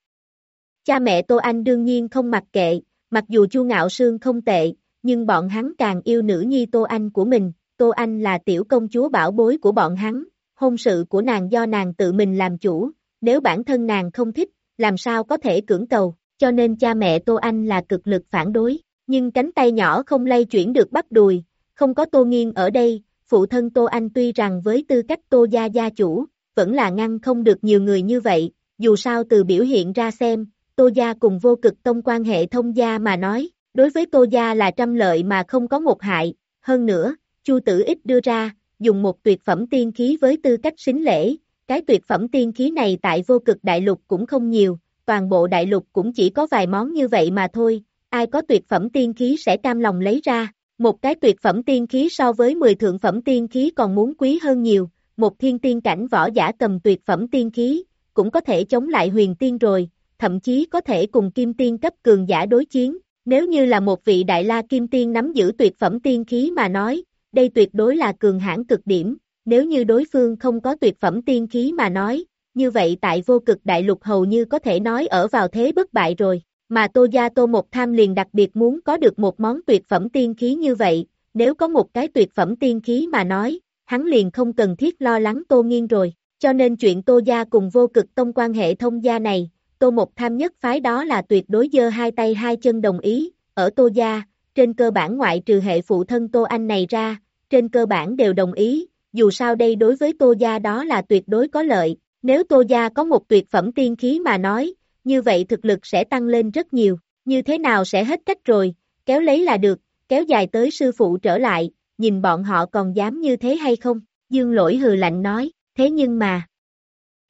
Cha mẹ Tô Anh đương nhiên không mặc kệ, mặc dù Chu Ngạo Sương không tệ, nhưng bọn hắn càng yêu nữ nhi Tô Anh của mình, Tô Anh là tiểu công chúa bảo bối của bọn hắn, hôn sự của nàng do nàng tự mình làm chủ, nếu bản thân nàng không thích, làm sao có thể cưỡng cầu, cho nên cha mẹ Tô Anh là cực lực phản đối, nhưng cánh tay nhỏ không lay chuyển được bắp đùi, không có Tô Nghiên ở đây, phụ thân Tô Anh tuy rằng với tư cách Tô gia gia chủ, vẫn là ngăn không được nhiều người như vậy, dù sao từ biểu hiện ra xem, Tô gia cùng vô cực tông quan hệ thông gia mà nói, đối với Tô gia là trăm lợi mà không có một hại, hơn nữa, Chu Tử Ích đưa ra, dùng một tuyệt phẩm tiên khí với tư cách xính lễ, cái tuyệt phẩm tiên khí này tại vô cực đại lục cũng không nhiều, toàn bộ đại lục cũng chỉ có vài món như vậy mà thôi, ai có tuyệt phẩm tiên khí sẽ cam lòng lấy ra, một cái tuyệt phẩm tiên khí so với 10 thượng phẩm tiên khí còn muốn quý hơn nhiều, một thiên tiên cảnh võ giả cầm tuyệt phẩm tiên khí, cũng có thể chống lại huyền tiên rồi, thậm chí có thể cùng kim tiên cấp cường giả đối chiến, nếu như là một vị đại la kim tiên nắm giữ tuyệt phẩm tiên khí mà nói, đây tuyệt đối là cường hãn cực điểm, nếu như đối phương không có tuyệt phẩm tiên khí mà nói, như vậy tại vô cực đại lục hầu như có thể nói ở vào thế bất bại rồi, mà Tô Gia Tô Một Tham liền đặc biệt muốn có được một món tuyệt phẩm tiên khí như vậy, nếu có một cái tuyệt phẩm tiên khí mà nói, hắn liền không cần thiết lo lắng Tô Nghiên rồi, cho nên chuyện Tô Gia cùng vô cực tông quan hệ thông gia này, Tô Một Tham nhất phái đó là tuyệt đối dơ hai tay hai chân đồng ý, ở Tô Gia, trên cơ bản ngoại trừ hệ phụ thân Tô Anh này ra, trên cơ bản đều đồng ý, dù sao đây đối với Tô Gia đó là tuyệt đối có lợi, nếu Tô Gia có một tuyệt phẩm tiên khí mà nói, như vậy thực lực sẽ tăng lên rất nhiều, như thế nào sẽ hết cách rồi, kéo lấy là được, kéo dài tới sư phụ trở lại, nhìn bọn họ còn dám như thế hay không, dương lỗi hừ lạnh nói, thế nhưng mà,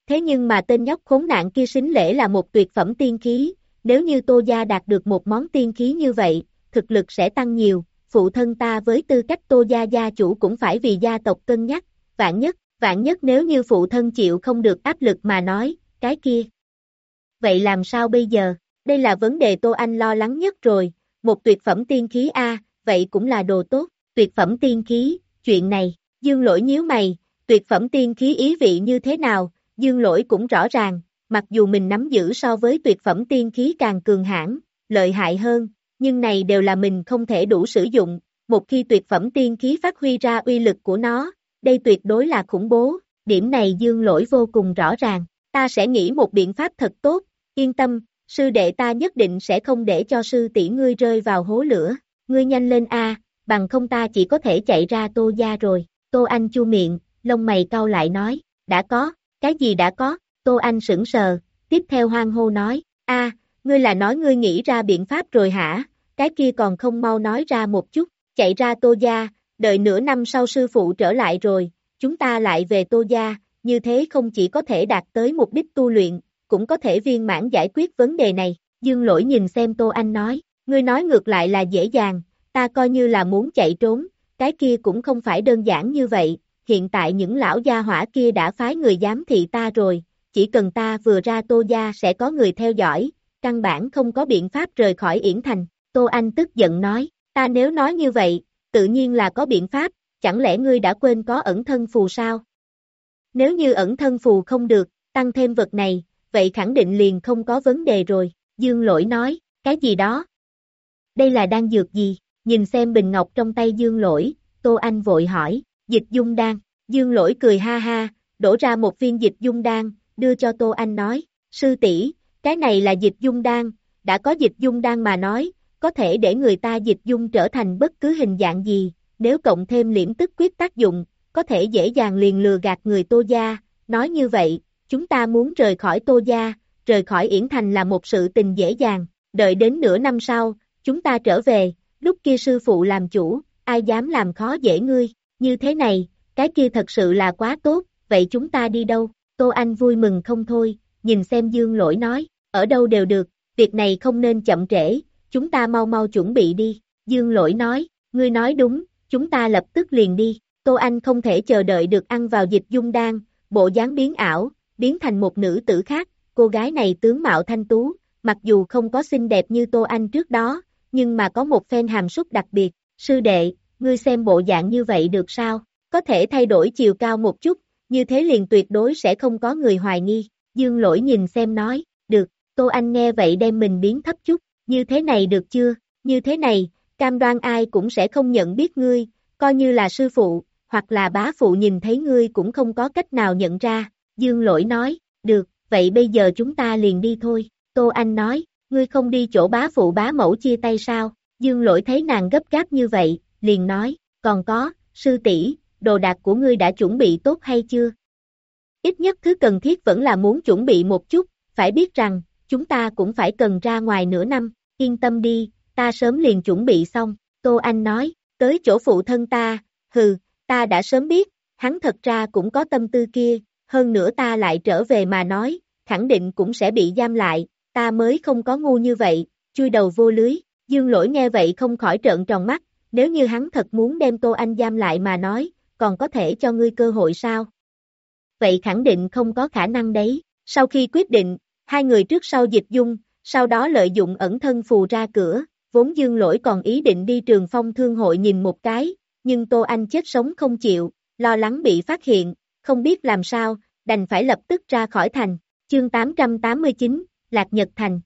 thế nhưng mà tên nhóc khốn nạn kia xính lễ là một tuyệt phẩm tiên khí, nếu như Tô Gia đạt được một món tiên khí như vậy, thực lực sẽ tăng nhiều, phụ thân ta với tư cách Tô Gia gia chủ cũng phải vì gia tộc cân nhắc, vạn nhất, vạn nhất nếu như phụ thân chịu không được áp lực mà nói, cái kia. Vậy làm sao bây giờ? Đây là vấn đề Tô Anh lo lắng nhất rồi, một tuyệt phẩm tiên khí A, vậy cũng là đồ tốt, tuyệt phẩm tiên khí, chuyện này, dương lỗi nhíu mày, tuyệt phẩm tiên khí ý vị như thế nào, dương lỗi cũng rõ ràng, mặc dù mình nắm giữ so với tuyệt phẩm tiên khí càng cường hãn, lợi hại hơn, nhưng này đều là mình không thể đủ sử dụng, một khi tuyệt phẩm tiên khí phát huy ra uy lực của nó, đây tuyệt đối là khủng bố, điểm này dương lỗi vô cùng rõ ràng, ta sẽ nghĩ một biện pháp thật tốt, yên tâm, sư đệ ta nhất định sẽ không để cho sư tỷ ngươi rơi vào hố lửa, ngươi nhanh lên a, bằng không ta chỉ có thể chạy ra tô gia rồi, tô anh chu miệng, lông mày cau lại nói, đã có, cái gì đã có, tô anh sững sờ, tiếp theo hoang hô nói, a, ngươi là nói ngươi nghĩ ra biện pháp rồi hả, cái kia còn không mau nói ra một chút, chạy ra tô gia, đợi nửa năm sau sư phụ trở lại rồi, chúng ta lại về tô gia, như thế không chỉ có thể đạt tới mục đích tu luyện, cũng có thể viên mãn giải quyết vấn đề này. Dương lỗi nhìn xem Tô Anh nói, ngươi nói ngược lại là dễ dàng, ta coi như là muốn chạy trốn, cái kia cũng không phải đơn giản như vậy, hiện tại những lão gia hỏa kia đã phái người giám thị ta rồi, chỉ cần ta vừa ra Tô Gia sẽ có người theo dõi, căn bản không có biện pháp rời khỏi Yển Thành. Tô Anh tức giận nói, ta nếu nói như vậy, tự nhiên là có biện pháp, chẳng lẽ ngươi đã quên có ẩn thân phù sao? Nếu như ẩn thân phù không được, tăng thêm vật này, vậy khẳng định liền không có vấn đề rồi, Dương Lỗi nói, cái gì đó? Đây là đang dược gì? Nhìn xem bình ngọc trong tay Dương Lỗi, Tô Anh vội hỏi, dịch dung đan, Dương Lỗi cười ha ha, đổ ra một viên dịch dung đan, đưa cho Tô Anh nói, sư tỷ cái này là dịch dung đan, đã có dịch dung đan mà nói, có thể để người ta dịch dung trở thành bất cứ hình dạng gì, nếu cộng thêm liễm tức quyết tác dụng, có thể dễ dàng liền lừa gạt người Tô Gia, nói như vậy, chúng ta muốn rời khỏi Tô Gia, rời khỏi Yển Thành là một sự tình dễ dàng, đợi đến nửa năm sau, chúng ta trở về, lúc kia sư phụ làm chủ, ai dám làm khó dễ ngươi, như thế này, cái kia thật sự là quá tốt, vậy chúng ta đi đâu, Tô Anh vui mừng không thôi, nhìn xem Dương Lỗi nói, ở đâu đều được, việc này không nên chậm trễ, chúng ta mau mau chuẩn bị đi, Dương Lỗi nói, ngươi nói đúng, chúng ta lập tức liền đi, Tô Anh không thể chờ đợi được ăn vào dịch dung đan, bộ dáng biến ảo, biến thành một nữ tử khác, cô gái này tướng mạo thanh tú, mặc dù không có xinh đẹp như Tô Anh trước đó, nhưng mà có một phen hàm xúc đặc biệt, sư đệ, ngươi xem bộ dạng như vậy được sao, có thể thay đổi chiều cao một chút, như thế liền tuyệt đối sẽ không có người hoài nghi, dương lỗi nhìn xem nói, được, Tô Anh nghe vậy đem mình biến thấp chút, như thế này được chưa, như thế này, cam đoan ai cũng sẽ không nhận biết ngươi, coi như là sư phụ, hoặc là bá phụ nhìn thấy ngươi cũng không có cách nào nhận ra, dương lỗi nói, được, vậy bây giờ chúng ta liền đi thôi, Tô Anh nói, ngươi không đi chỗ bá phụ bá mẫu chia tay sao, dương lỗi thấy nàng gấp gáp như vậy, liền nói, còn có, sư tỷ đồ đạc của ngươi đã chuẩn bị tốt hay chưa? Ít nhất thứ cần thiết vẫn là muốn chuẩn bị một chút, phải biết rằng, chúng ta cũng phải cần ra ngoài nửa năm, yên tâm đi, ta sớm liền chuẩn bị xong, Tô Anh nói, tới chỗ phụ thân ta, hừ, ta đã sớm biết, hắn thật ra cũng có tâm tư kia, hơn nữa ta lại trở về mà nói, khẳng định cũng sẽ bị giam lại, ta mới không có ngu như vậy, chui đầu vô lưới, dương lỗi nghe vậy không khỏi trợn tròn mắt, nếu như hắn thật muốn đem Tô Anh giam lại mà nói, còn có thể cho ngươi cơ hội sao? Vậy khẳng định không có khả năng đấy, sau khi quyết định, hai người trước sau dịch dung, sau đó lợi dụng ẩn thân phù ra cửa, vốn dương lỗi còn ý định đi trường phong thương hội nhìn một cái, nhưng Tô Anh chết sống không chịu, lo lắng bị phát hiện, không biết làm sao, đành phải lập tức ra khỏi thành, chương 889, Lạc Nhật Thành.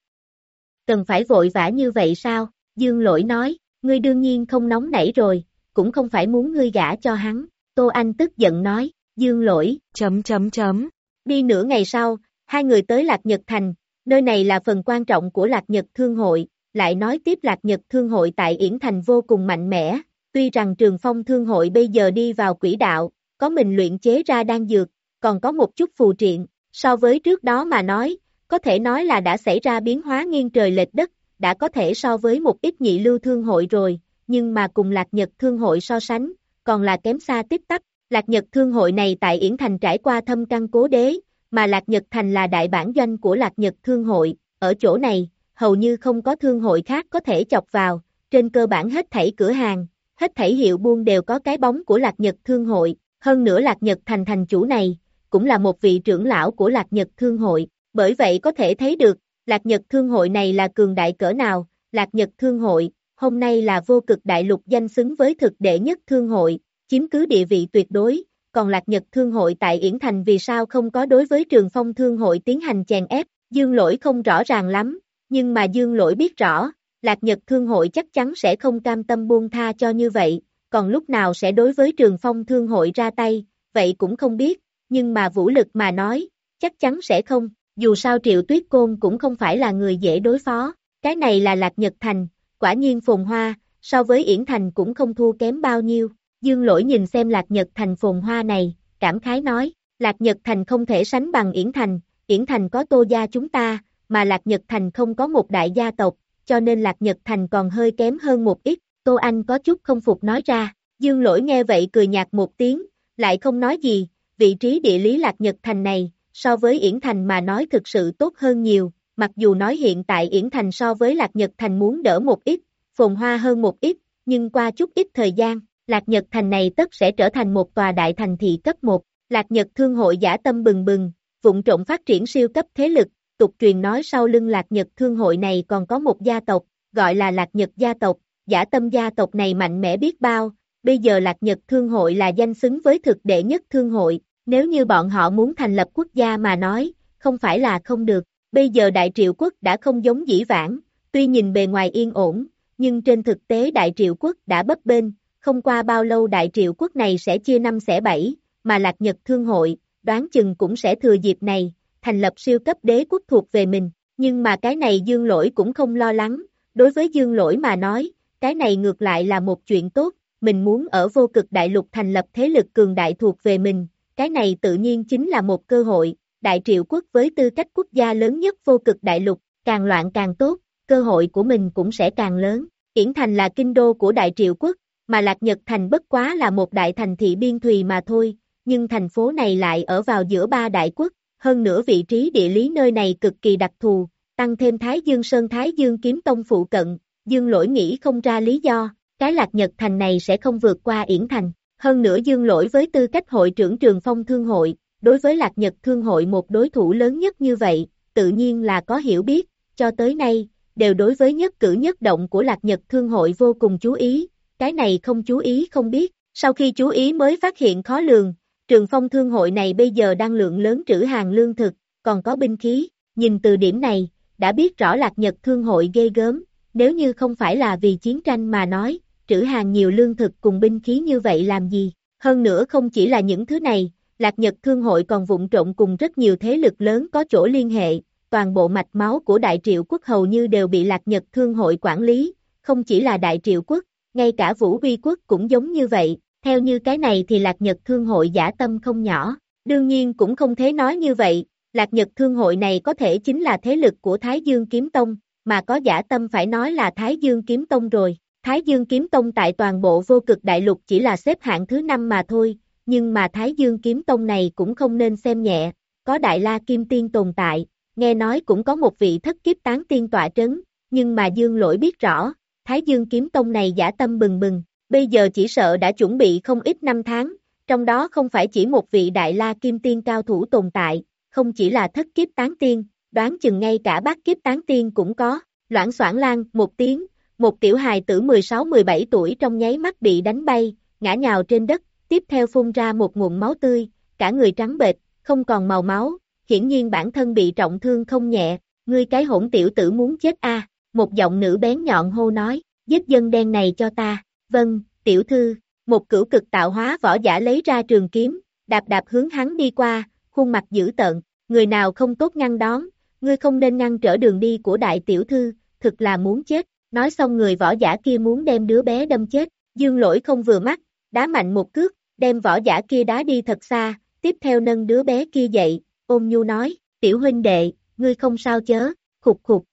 Cần phải vội vã như vậy sao? Dương lỗi nói, ngươi đương nhiên không nóng nảy rồi, cũng không phải muốn ngươi gả cho hắn. Tô Anh tức giận nói, Dương lỗi, chấm chấm chấm. Đi nửa ngày sau, hai người tới Lạc Nhật Thành, nơi này là phần quan trọng của Lạc Nhật Thương hội, lại nói tiếp Lạc Nhật Thương hội tại Yển Thành vô cùng mạnh mẽ, tuy rằng Trường Phong Thương hội bây giờ đi vào quỹ đạo, có mình luyện chế ra đan dược, còn có một chút phù triện, so với trước đó mà nói, có thể nói là đã xảy ra biến hóa nghiêng trời lệch đất, đã có thể so với một ít nhị lưu thương hội rồi, nhưng mà cùng Lạc Nhật Thương hội so sánh, còn là kém xa tiếp tắc. Lạc Nhật Thương hội này tại Yển Thành trải qua thâm căn cố đế, mà Lạc Nhật Thành là đại bản doanh của Lạc Nhật Thương hội, ở chỗ này, hầu như không có thương hội khác có thể chọc vào, trên cơ bản hết thảy cửa hàng, hết thảy hiệu buôn đều có cái bóng của Lạc Nhật Thương hội, hơn nữa Lạc Nhật Thành thành chủ này, cũng là một vị trưởng lão của Lạc Nhật Thương hội, bởi vậy có thể thấy được, Lạc Nhật Thương hội này là cường đại cỡ nào, Lạc Nhật Thương hội, hôm nay là vô cực đại lục danh xứng với thực đệ nhất thương hội, chiếm cứ địa vị tuyệt đối, còn Lạc Nhật Thương hội tại Yển Thành vì sao không có đối với Trường Phong Thương hội tiến hành chèn ép, Dương Lỗi không rõ ràng lắm, nhưng mà Dương Lỗi biết rõ, Lạc Nhật Thương hội chắc chắn sẽ không cam tâm buông tha cho như vậy, còn lúc nào sẽ đối với Trường Phong Thương hội ra tay, vậy cũng không biết, nhưng mà vũ lực mà nói, chắc chắn sẽ không, dù sao Triệu Tuyết Côn cũng không phải là người dễ đối phó, cái này là Lạc Nhật Thành, quả nhiên phồn hoa, so với Yển Thành cũng không thua kém bao nhiêu, Dương Lỗi nhìn xem Lạc Nhật Thành phồn hoa này, cảm khái nói, Lạc Nhật Thành không thể sánh bằng Yển Thành, Yển Thành có tô gia chúng ta, mà Lạc Nhật Thành không có một đại gia tộc, cho nên Lạc Nhật Thành còn hơi kém hơn một ít, Tô Anh có chút không phục nói ra, Dương Lỗi nghe vậy cười nhạt một tiếng, lại không nói gì, vị trí địa lý Lạc Nhật Thành này, so với Yển Thành mà nói thực sự tốt hơn nhiều, mặc dù nói hiện tại Yển Thành so với Lạc Nhật Thành muốn đỡ một ít, phồn hoa hơn một ít, nhưng qua chút ít thời gian, Lạc Nhật Thành này tất sẽ trở thành một tòa đại thành thị cấp 1, Lạc Nhật Thương hội giả tâm bừng bừng, vụng trộn phát triển siêu cấp thế lực, tục truyền nói sau lưng Lạc Nhật Thương hội này còn có một gia tộc, gọi là Lạc Nhật gia tộc, giả tâm gia tộc này mạnh mẽ biết bao, bây giờ Lạc Nhật Thương hội là danh xứng với thực đệ nhất thương hội, nếu như bọn họ muốn thành lập quốc gia mà nói, không phải là không được, bây giờ Đại Triệu Quốc đã không giống dĩ vãng, tuy nhìn bề ngoài yên ổn, nhưng trên thực tế Đại Triệu Quốc đã bấp bênh, không qua bao lâu Đại Triệu Quốc này sẽ chia năm xẻ bảy, mà Lạc Nhật Thương hội, đoán chừng cũng sẽ thừa dịp này, thành lập siêu cấp đế quốc thuộc về mình. Nhưng mà cái này dương lỗi cũng không lo lắng, đối với dương lỗi mà nói, cái này ngược lại là một chuyện tốt, mình muốn ở vô cực đại lục thành lập thế lực cường đại thuộc về mình, cái này tự nhiên chính là một cơ hội, đại triệu quốc với tư cách quốc gia lớn nhất vô cực đại lục, càng loạn càng tốt, cơ hội của mình cũng sẽ càng lớn. Yển Thành là kinh đô của đại triệu quốc, mà Lạc Nhật Thành bất quá là một đại thành thị biên thùy mà thôi, nhưng thành phố này lại ở vào giữa ba đại quốc, hơn nữa vị trí địa lý nơi này cực kỳ đặc thù, tăng thêm Thái Dương Sơn Thái Dương Kiếm Tông phụ cận, Dương Lỗi nghĩ không ra lý do, cái Lạc Nhật Thành này sẽ không vượt qua Yển Thành. Hơn nữa Dương Lỗi với tư cách hội trưởng trường phong thương hội, đối với Lạc Nhật Thương hội một đối thủ lớn nhất như vậy, tự nhiên là có hiểu biết, cho tới nay, đều đối với nhất cử nhất động của Lạc Nhật Thương hội vô cùng chú ý, cái này không chú ý không biết, sau khi chú ý mới phát hiện khó lường, trường phong thương hội này bây giờ đang lượng lớn trữ hàng lương thực, còn có binh khí, nhìn từ điểm này, đã biết rõ Lạc Nhật Thương hội ghê gớm, nếu như không phải là vì chiến tranh mà nói, trữ hàng nhiều lương thực cùng binh khí như vậy làm gì, hơn nữa không chỉ là những thứ này, Lạc Nhật Thương hội còn vụng trộn cùng rất nhiều thế lực lớn có chỗ liên hệ, toàn bộ mạch máu của Đại Triệu Quốc hầu như đều bị Lạc Nhật Thương hội quản lý, không chỉ là Đại Triệu Quốc, ngay cả Vũ Uy Quốc cũng giống như vậy, theo như cái này thì Lạc Nhật Thương hội giả tâm không nhỏ, đương nhiên cũng không thể nói như vậy, Lạc Nhật Thương hội này có thể chính là thế lực của Thái Dương Kiếm Tông, mà có giả tâm phải nói là Thái Dương Kiếm Tông rồi. Thái Dương Kiếm Tông tại toàn bộ vô cực đại lục chỉ là xếp hạng thứ năm mà thôi, nhưng mà Thái Dương Kiếm Tông này cũng không nên xem nhẹ, có Đại La Kim Tiên tồn tại, nghe nói cũng có một vị thất kiếp tán tiên tọa trấn, nhưng mà Dương Lỗi biết rõ, Thái Dương Kiếm Tông này giả tâm bừng bừng, bây giờ chỉ sợ đã chuẩn bị không ít năm tháng, trong đó không phải chỉ một vị Đại La Kim Tiên cao thủ tồn tại, không chỉ là thất kiếp tán tiên, đoán chừng ngay cả bát kiếp tán tiên cũng có, loãng soảng lan, một tiếng, một tiểu hài tử 16-17 tuổi trong nháy mắt bị đánh bay, ngã nhào trên đất, tiếp theo phun ra một nguồn máu tươi, cả người trắng bệch, không còn màu máu, hiển nhiên bản thân bị trọng thương không nhẹ, ngươi cái hỗn tiểu tử muốn chết a một giọng nữ bén nhọn hô nói, giết dân đen này cho ta, vâng, tiểu thư, một cửu cực tạo hóa võ giả lấy ra trường kiếm, đạp đạp hướng hắn đi qua, khuôn mặt dữ tợn, người nào không tốt ngăn đón, ngươi không nên ngăn trở đường đi của đại tiểu thư, thực là muốn chết, nói xong người võ giả kia muốn đem đứa bé đâm chết, dương lỗi không vừa mắt, đá mạnh một cước, đem võ giả kia đá đi thật xa, tiếp theo nâng đứa bé kia dậy, ôm nhu nói, tiểu huynh đệ, ngươi không sao chớ, khục khục.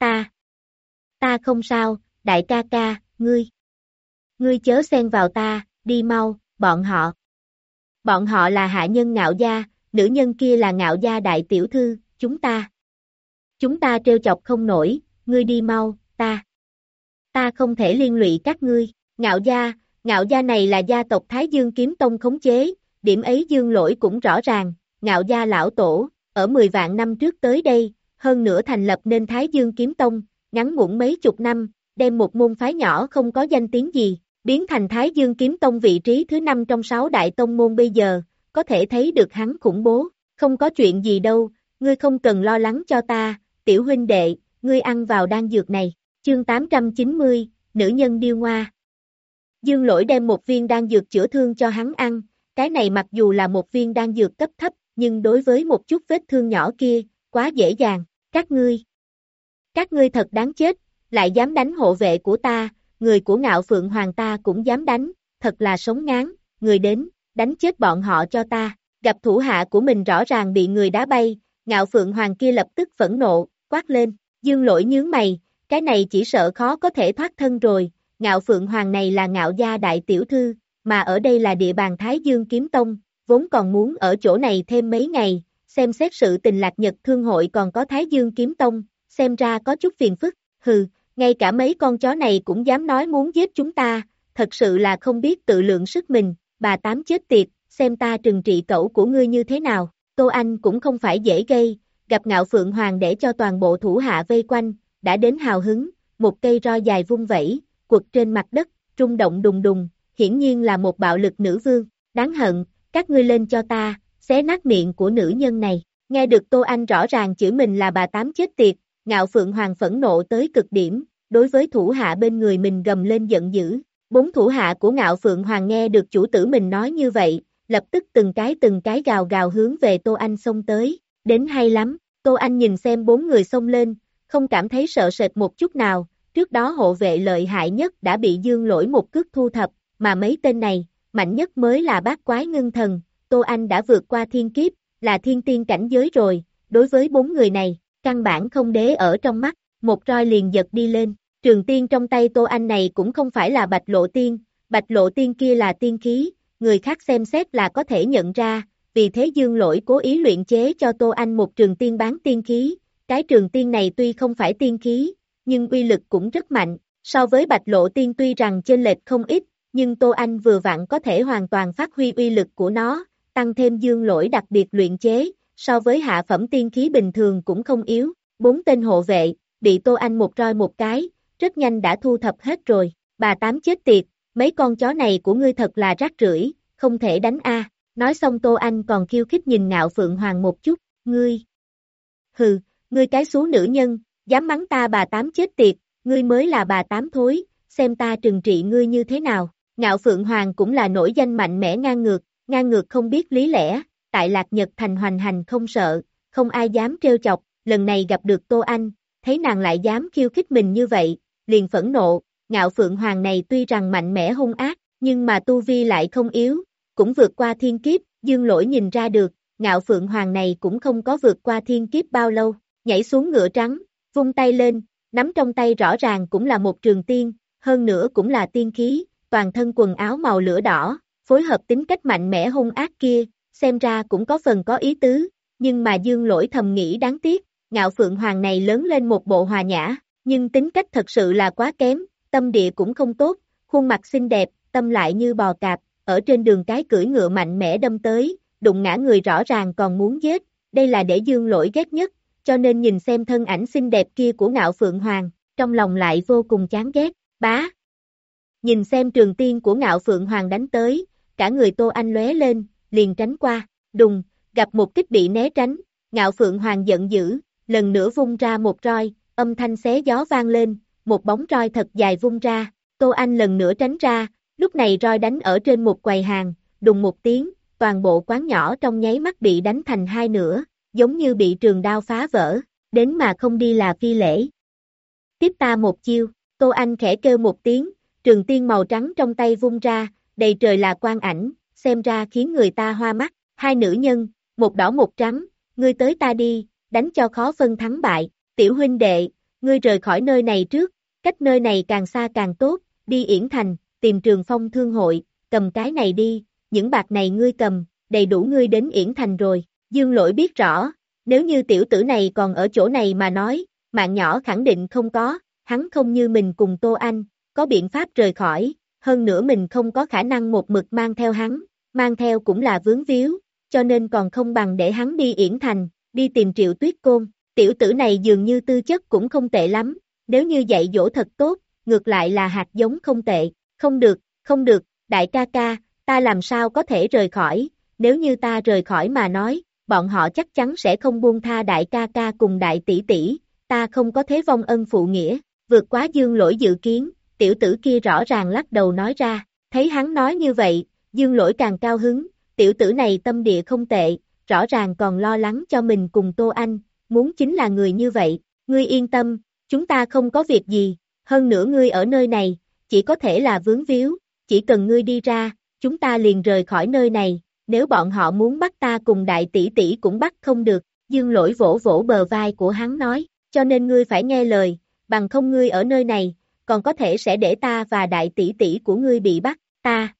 Ta, ta không sao, đại ca ca, ngươi. Ngươi chớ xen vào ta, đi mau, bọn họ. Bọn họ là hạ nhân ngạo gia, nữ nhân kia là ngạo gia đại tiểu thư, chúng ta. Chúng ta trêu chọc không nổi, ngươi đi mau, ta. Ta không thể liên lụy các ngươi, ngạo gia, ngạo gia này là gia tộc Thái Dương Kiếm Tông khống chế, điểm ấy dương lỗi cũng rõ ràng, ngạo gia lão tổ, ở 10 vạn năm trước tới đây, hơn nữa thành lập nên Thái Dương Kiếm Tông, ngắn ngủn mấy chục năm, đem một môn phái nhỏ không có danh tiếng gì, biến thành Thái Dương Kiếm Tông vị trí thứ năm trong sáu đại tông môn bây giờ, có thể thấy được hắn khủng bố, không có chuyện gì đâu, ngươi không cần lo lắng cho ta, tiểu huynh đệ, ngươi ăn vào đan dược này, chương 890, nữ nhân điêu ngoa. Dương lỗi đem một viên đan dược chữa thương cho hắn ăn, cái này mặc dù là một viên đan dược cấp thấp, nhưng đối với một chút vết thương nhỏ kia, quá dễ dàng, các ngươi. Các ngươi thật đáng chết, lại dám đánh hộ vệ của ta, người của ngạo phượng hoàng ta cũng dám đánh, thật là sống ngán, người đến, đánh chết bọn họ cho ta, gặp thủ hạ của mình rõ ràng bị người đá bay, ngạo phượng hoàng kia lập tức phẫn nộ, quát lên, dương lỗi nhướng mày, cái này chỉ sợ khó có thể thoát thân rồi, ngạo phượng hoàng này là ngạo gia đại tiểu thư, mà ở đây là địa bàn Thái Dương Kiếm Tông, vốn còn muốn ở chỗ này thêm mấy ngày, xem xét sự tình lạc nhật thương hội còn có Thái Dương Kiếm Tông, xem ra có chút phiền phức, hừ, ngay cả mấy con chó này cũng dám nói muốn giết chúng ta, thật sự là không biết tự lượng sức mình, bà tám chết tiệt, xem ta trừng trị cẩu của ngươi như thế nào, Tô Anh cũng không phải dễ gây, gặp ngạo phượng hoàng để cho toàn bộ thủ hạ vây quanh, đã đến hào hứng, một cây roi dài vung vẩy, quật trên mặt đất, trung động đùng đùng, hiển nhiên là một bạo lực nữ vương, đáng hận, các ngươi lên cho ta, xé nát miệng của nữ nhân này, nghe được Tô Anh rõ ràng chửi mình là bà tám chết tiệt, ngạo phượng hoàng phẫn nộ tới cực điểm, đối với thủ hạ bên người mình gầm lên giận dữ, bốn thủ hạ của ngạo phượng hoàng nghe được chủ tử mình nói như vậy, lập tức từng cái từng cái gào gào hướng về Tô Anh xông tới, đến hay lắm, Tô Anh nhìn xem bốn người xông lên, không cảm thấy sợ sệt một chút nào, trước đó hộ vệ lợi hại nhất đã bị dương lỗi một cước thu thập, mà mấy tên này, mạnh nhất mới là bát quái ngưng thần, Tô Anh đã vượt qua thiên kiếp, là thiên tiên cảnh giới rồi, đối với bốn người này, căn bản không đế ở trong mắt, một roi liền giật đi lên, trường tiên trong tay Tô Anh này cũng không phải là bạch lộ tiên, bạch lộ tiên kia là tiên khí, người khác xem xét là có thể nhận ra, vì thế dương lỗi cố ý luyện chế cho Tô Anh một trường tiên bán tiên khí, cái trường tiên này tuy không phải tiên khí, nhưng uy lực cũng rất mạnh, so với bạch lộ tiên tuy rằng trên lệch không ít, nhưng Tô Anh vừa vặn có thể hoàn toàn phát huy uy lực của nó, tăng thêm dương lỗi đặc biệt luyện chế, so với hạ phẩm tiên khí bình thường cũng không yếu, bốn tên hộ vệ, bị Tô Anh một roi một cái, rất nhanh đã thu thập hết rồi, bà tám chết tiệt, mấy con chó này của ngươi thật là rác rưởi, không thể đánh a. Nói xong Tô Anh còn khiêu khích nhìn ngạo Phượng Hoàng một chút, ngươi. Hừ, ngươi cái xú nữ nhân, dám mắng ta bà tám chết tiệt, ngươi mới là bà tám thối, xem ta trừng trị ngươi như thế nào. Ngạo Phượng Hoàng cũng là nổi danh mạnh mẽ ngang ngược, ngang ngược không biết lý lẽ, tại Lạc Nhật Thành hoành hành không sợ, không ai dám trêu chọc, lần này gặp được Tô Anh, thấy nàng lại dám khiêu khích mình như vậy, liền phẫn nộ, ngạo Phượng Hoàng này tuy rằng mạnh mẽ hung ác, nhưng mà Tu Vi lại không yếu, cũng vượt qua thiên kiếp, dương lỗi nhìn ra được, ngạo Phượng Hoàng này cũng không có vượt qua thiên kiếp bao lâu, nhảy xuống ngựa trắng, vung tay lên, nắm trong tay rõ ràng cũng là một trường tiên, hơn nữa cũng là tiên khí, toàn thân quần áo màu lửa đỏ, phối hợp tính cách mạnh mẽ hung ác kia, xem ra cũng có phần có ý tứ, nhưng mà dương lỗi thầm nghĩ đáng tiếc, ngạo phượng hoàng này lớn lên một bộ hòa nhã, nhưng tính cách thật sự là quá kém, tâm địa cũng không tốt, khuôn mặt xinh đẹp, tâm lại như bò cạp, ở trên đường cái cưỡi ngựa mạnh mẽ đâm tới, đụng ngã người rõ ràng còn muốn giết, đây là để dương lỗi ghét nhất, cho nên nhìn xem thân ảnh xinh đẹp kia của ngạo phượng hoàng, trong lòng lại vô cùng chán ghét, bá. Nhìn xem trường tiên của ngạo phượng hoàng đánh tới, cả người Tô Anh lóe lên, liền tránh qua, đùng, gặp một kích bị né tránh, ngạo phượng hoàng giận dữ, lần nữa vung ra một roi, âm thanh xé gió vang lên, một bóng roi thật dài vung ra, Tô Anh lần nữa tránh ra, lúc này roi đánh ở trên một quầy hàng, đùng một tiếng, toàn bộ quán nhỏ trong nháy mắt bị đánh thành hai nửa, giống như bị trường đao phá vỡ, đến mà không đi là phi lễ. Tiếp ta một chiêu, Tô Anh khẽ kêu một tiếng, trường tiên màu trắng trong tay vung ra, đầy trời là quang ảnh, xem ra khiến người ta hoa mắt, hai nữ nhân, một đỏ một trắng, ngươi tới ta đi, đánh cho khó phân thắng bại, tiểu huynh đệ, ngươi rời khỏi nơi này trước, cách nơi này càng xa càng tốt, đi Yển Thành, tìm trường phong thương hội, cầm cái này đi, những bạc này ngươi cầm, đầy đủ ngươi đến Yển Thành rồi, dương lỗi biết rõ, nếu như tiểu tử này còn ở chỗ này mà nói, mạng nhỏ khẳng định không có, hắn không như mình cùng Tô Anh, có biện pháp rời khỏi, hơn nữa mình không có khả năng một mực mang theo hắn, mang theo cũng là vướng víu, cho nên còn không bằng để hắn đi Yển Thành, đi tìm triệu tuyết côn, tiểu tử này dường như tư chất cũng không tệ lắm, nếu như dạy dỗ thật tốt, ngược lại là hạt giống không tệ, không được, không được, đại ca ca, ta làm sao có thể rời khỏi, nếu như ta rời khỏi mà nói, bọn họ chắc chắn sẽ không buông tha đại ca ca cùng đại tỷ tỷ, ta không có thế vong ân phụ nghĩa, vượt quá dương lỗi dự kiến, tiểu tử kia rõ ràng lắc đầu nói ra, thấy hắn nói như vậy, dương lỗi càng cao hứng, tiểu tử này tâm địa không tệ, rõ ràng còn lo lắng cho mình cùng Tô Anh, muốn chính là người như vậy, ngươi yên tâm, chúng ta không có việc gì, hơn nữa ngươi ở nơi này, chỉ có thể là vướng víu, chỉ cần ngươi đi ra, chúng ta liền rời khỏi nơi này, nếu bọn họ muốn bắt ta cùng đại tỷ tỷ cũng bắt không được, dương lỗi vỗ vỗ bờ vai của hắn nói, cho nên ngươi phải nghe lời, bằng không ngươi ở nơi này, còn có thể sẽ để ta và đại tỷ tỷ của ngươi bị bắt, ta.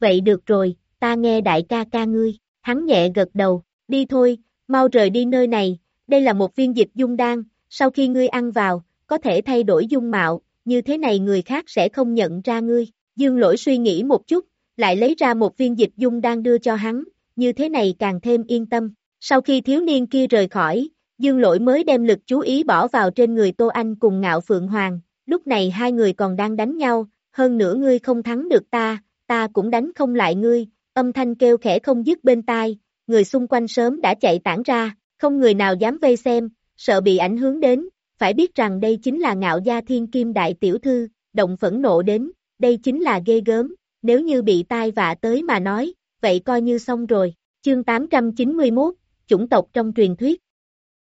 Vậy được rồi, ta nghe đại ca ca ngươi, hắn nhẹ gật đầu, đi thôi, mau rời đi nơi này, đây là một viên dịch dung đan, sau khi ngươi ăn vào, có thể thay đổi dung mạo, như thế này người khác sẽ không nhận ra ngươi. Dương lỗi suy nghĩ một chút, lại lấy ra một viên dịch dung đang đưa cho hắn, như thế này càng thêm yên tâm. Sau khi thiếu niên kia rời khỏi, Dương lỗi mới đem lực chú ý bỏ vào trên người Tô Anh cùng ngạo Phượng Hoàng, lúc này hai người còn đang đánh nhau, hơn nữa ngươi không thắng được ta, ta cũng đánh không lại ngươi, âm thanh kêu khẽ không dứt bên tai, người xung quanh sớm đã chạy tản ra, không người nào dám vây xem, sợ bị ảnh hưởng đến, phải biết rằng đây chính là ngạo gia thiên kim đại tiểu thư, động phẫn nộ đến, đây chính là ghê gớm, nếu như bị tai vạ tới mà nói, vậy coi như xong rồi, chương 891, chủng tộc trong truyền thuyết.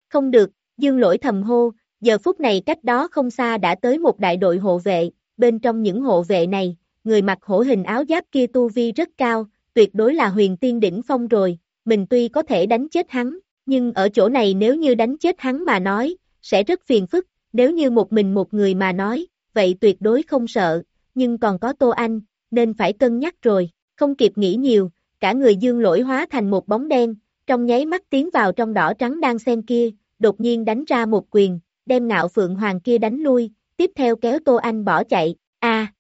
Không được, dương lỗi thầm hô, giờ phút này cách đó không xa đã tới một đại đội hộ vệ, bên trong những hộ vệ này, người mặc hổ hình áo giáp kia tu vi rất cao, tuyệt đối là huyền tiên đỉnh phong rồi, mình tuy có thể đánh chết hắn, nhưng ở chỗ này nếu như đánh chết hắn mà nói, sẽ rất phiền phức, nếu như một mình một người mà nói, vậy tuyệt đối không sợ, nhưng còn có Tô Anh, nên phải cân nhắc rồi, không kịp nghĩ nhiều, cả người dương lỗi hóa thành một bóng đen, trong nháy mắt tiến vào trong đỏ trắng đang xen kia, đột nhiên đánh ra một quyền, đem ngạo phượng hoàng kia đánh lui, tiếp theo kéo Tô Anh bỏ chạy, a!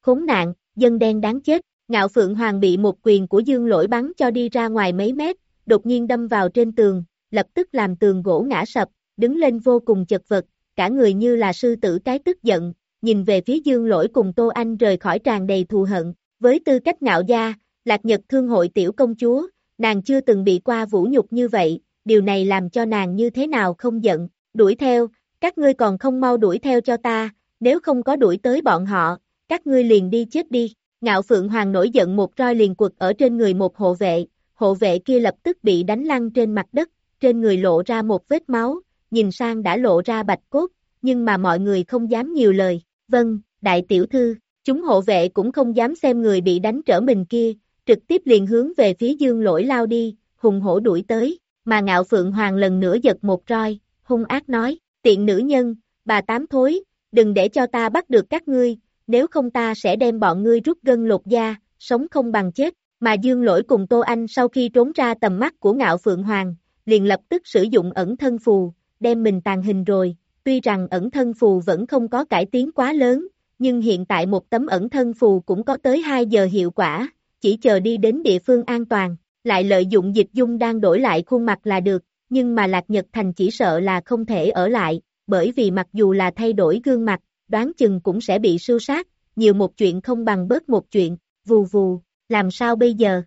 Khốn nạn, dân đen đáng chết, ngạo phượng hoàng bị một quyền của dương lỗi bắn cho đi ra ngoài mấy mét, đột nhiên đâm vào trên tường, lập tức làm tường gỗ ngã sập, đứng lên vô cùng chật vật, cả người như là sư tử cái tức giận, nhìn về phía dương lỗi cùng Tô Anh rời khỏi tràn đầy thù hận, với tư cách ngạo gia, lạc nhật thương hội tiểu công chúa, nàng chưa từng bị qua vũ nhục như vậy, điều này làm cho nàng như thế nào không giận, đuổi theo, các ngươi còn không mau đuổi theo cho ta, nếu không có đuổi tới bọn họ, các ngươi liền đi chết đi, ngạo phượng hoàng nổi giận một roi liền quật ở trên người một hộ vệ, hộ vệ kia lập tức bị đánh lăn trên mặt đất, trên người lộ ra một vết máu, nhìn sang đã lộ ra bạch cốt, nhưng mà mọi người không dám nhiều lời, vâng, đại tiểu thư, chúng hộ vệ cũng không dám xem người bị đánh trở mình kia, trực tiếp liền hướng về phía dương lỗi lao đi, hùng hổ đuổi tới, mà ngạo phượng hoàng lần nữa giật một roi, hung ác nói, tiện nữ nhân, bà tám thối, đừng để cho ta bắt được các ngươi, nếu không ta sẽ đem bọn ngươi rút gân lột da, sống không bằng chết, mà dương lỗi cùng Tô Anh sau khi trốn ra tầm mắt của ngạo phượng hoàng, liền lập tức sử dụng ẩn thân phù, đem mình tàn hình rồi, tuy rằng ẩn thân phù vẫn không có cải tiến quá lớn, nhưng hiện tại một tấm ẩn thân phù cũng có tới 2 giờ hiệu quả, chỉ chờ đi đến địa phương an toàn, lại lợi dụng dịch dung đang đổi lại khuôn mặt là được, nhưng mà Lạc Nhật Thành chỉ sợ là không thể ở lại, bởi vì mặc dù là thay đổi gương mặt, đoán chừng cũng sẽ bị sưu sát, nhiều một chuyện không bằng bớt một chuyện, vù vù, làm sao bây giờ?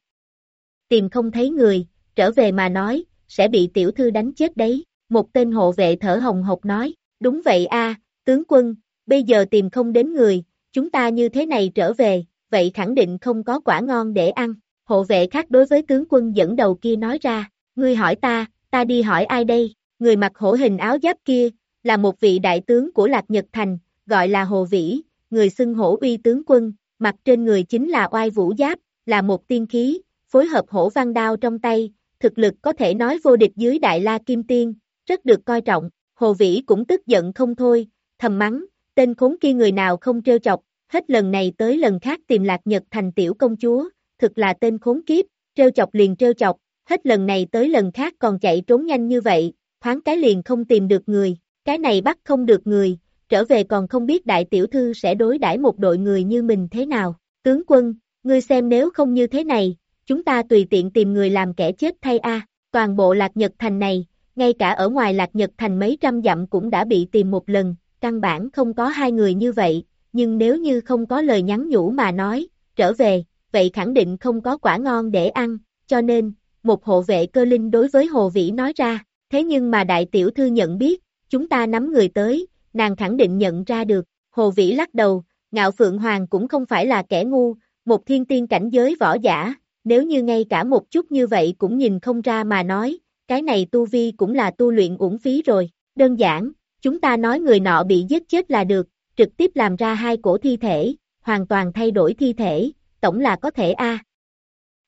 Tìm không thấy người, trở về mà nói, sẽ bị tiểu thư đánh chết đấy, một tên hộ vệ thở hồng hộc nói, đúng vậy a, tướng quân, bây giờ tìm không đến người, chúng ta như thế này trở về, vậy khẳng định không có quả ngon để ăn. Hộ vệ khác đối với tướng quân dẫn đầu kia nói ra, ngươi hỏi ta, ta đi hỏi ai đây, người mặc hổ hình áo giáp kia, là một vị đại tướng của Lạc Nhật Thành, gọi là Hồ Vĩ, người xưng hổ uy tướng quân, mặt trên người chính là oai vũ giáp, là một tiên khí, phối hợp hổ văn đao trong tay, thực lực có thể nói vô địch dưới đại la kim tiên, rất được coi trọng, Hồ Vĩ cũng tức giận không thôi, thầm mắng, tên khốn kia người nào không trêu chọc, hết lần này tới lần khác tìm lạc nhật thành tiểu công chúa, thực là tên khốn kiếp, trêu chọc liền trêu chọc, hết lần này tới lần khác còn chạy trốn nhanh như vậy, thoáng cái liền không tìm được người, cái này bắt không được người, trở về còn không biết đại tiểu thư sẽ đối đãi một đội người như mình thế nào, tướng quân, ngươi xem nếu không như thế này, chúng ta tùy tiện tìm người làm kẻ chết thay a. toàn bộ lạc nhật thành này, ngay cả ở ngoài lạc nhật thành mấy trăm dặm cũng đã bị tìm một lần, căn bản không có hai người như vậy, nhưng nếu như không có lời nhắn nhủ mà nói, trở về, vậy khẳng định không có quả ngon để ăn, cho nên, một hộ vệ cơ linh đối với Hồ Vĩ nói ra, thế nhưng mà đại tiểu thư nhận biết, chúng ta nắm người tới, nàng khẳng định nhận ra được, Hồ Vĩ lắc đầu, ngạo Phượng Hoàng cũng không phải là kẻ ngu, một thiên tiên cảnh giới võ giả, nếu như ngay cả một chút như vậy cũng nhìn không ra mà nói, cái này tu vi cũng là tu luyện uổng phí rồi, đơn giản, chúng ta nói người nọ bị giết chết là được, trực tiếp làm ra hai cổ thi thể, hoàn toàn thay đổi thi thể, tổng là có thể a.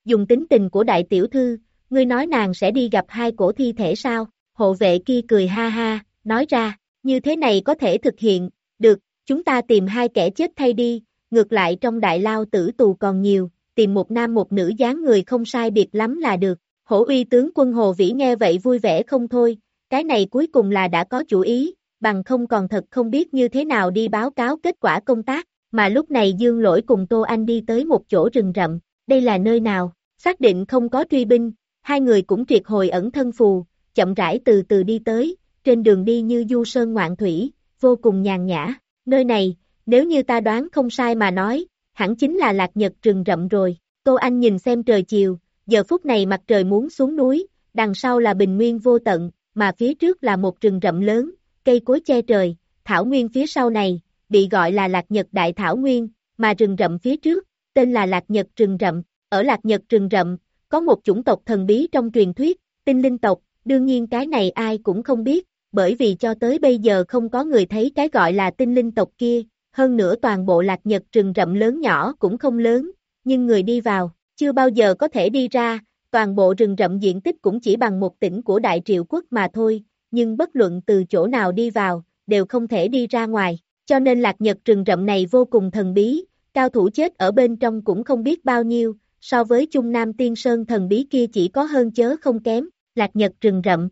Dùng tính tình của đại tiểu thư, ngươi nói nàng sẽ đi gặp hai cổ thi thể sao? Hộ vệ kia cười ha ha, nói ra, như thế này có thể thực hiện, được, chúng ta tìm hai kẻ chết thay đi, ngược lại trong đại lao tử tù còn nhiều, tìm một nam một nữ dáng người không sai biệt lắm là được. Hổ uy tướng quân Hồ Vĩ nghe vậy vui vẻ không thôi, cái này cuối cùng là đã có chủ ý, bằng không còn thật không biết như thế nào đi báo cáo kết quả công tác, mà lúc này Dương Lỗi cùng Tô Anh đi tới một chỗ rừng rậm, đây là nơi nào, xác định không có truy binh, hai người cũng triệt hồi ẩn thân phù, chậm rãi từ từ đi tới, trên đường đi như du sơn ngoạn thủy, vô cùng nhàn nhã, nơi này, nếu như ta đoán không sai mà nói, hẳn chính là lạc nhật rừng rậm rồi, Tô Anh nhìn xem trời chiều, giờ phút này mặt trời muốn xuống núi, đằng sau là bình nguyên vô tận, mà phía trước là một rừng rậm lớn, cây cối che trời, thảo nguyên phía sau này, bị gọi là Lạc Nhật Đại Thảo Nguyên, mà rừng rậm phía trước, tên là Lạc Nhật Rừng Rậm. Ở Lạc Nhật Rừng Rậm, có một chủng tộc thần bí trong truyền thuyết, tinh linh tộc, đương nhiên cái này ai cũng không biết, bởi vì cho tới bây giờ không có người thấy cái gọi là tinh linh tộc kia, hơn nữa toàn bộ lạc nhật rừng rậm lớn nhỏ cũng không lớn, nhưng người đi vào, chưa bao giờ có thể đi ra, toàn bộ rừng rậm diện tích cũng chỉ bằng một tỉnh của Đại Triệu Quốc mà thôi, nhưng bất luận từ chỗ nào đi vào, đều không thể đi ra ngoài, cho nên lạc nhật rừng rậm này vô cùng thần bí, cao thủ chết ở bên trong cũng không biết bao nhiêu, so với Trung Nam Tiên Sơn thần bí kia chỉ có hơn chớ không kém, lạc nhật rừng rậm.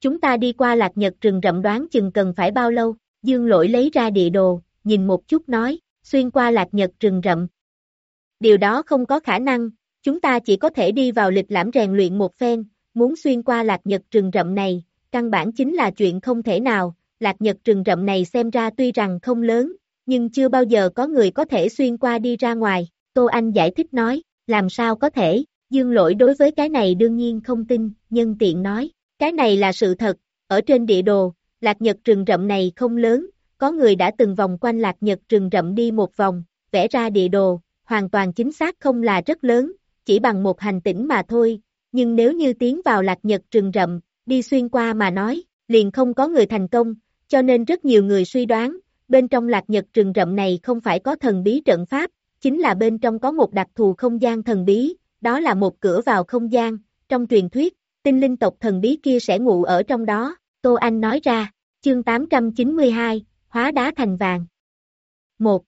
Chúng ta đi qua lạc nhật rừng rậm đoán chừng cần phải bao lâu, dương lỗi lấy ra địa đồ, nhìn một chút nói, xuyên qua lạc nhật rừng rậm. Điều đó không có khả năng, chúng ta chỉ có thể đi vào lịch lãm rèn luyện một phen, muốn xuyên qua lạc nhật rừng rậm này, căn bản chính là chuyện không thể nào, lạc nhật rừng rậm này xem ra tuy rằng không lớn, nhưng chưa bao giờ có người có thể xuyên qua đi ra ngoài, Tô Anh giải thích nói, làm sao có thể, dương lỗi đối với cái này đương nhiên không tin, nhân tiện nói, cái này là sự thật, ở trên địa đồ, lạc nhật rừng rậm này không lớn, có người đã từng vòng quanh lạc nhật rừng rậm đi một vòng, vẽ ra địa đồ, hoàn toàn chính xác không là rất lớn, chỉ bằng một hành tinh mà thôi, nhưng nếu như tiến vào lạc nhật rừng rậm, đi xuyên qua mà nói, liền không có người thành công, cho nên rất nhiều người suy đoán, bên trong lạc nhật rừng rậm này không phải có thần bí trận pháp, chính là bên trong có một đặc thù không gian thần bí, đó là một cửa vào không gian, trong truyền thuyết, tinh linh tộc thần bí kia sẽ ngủ ở trong đó, Tô Anh nói ra, chương 892, hóa đá thành vàng. 1.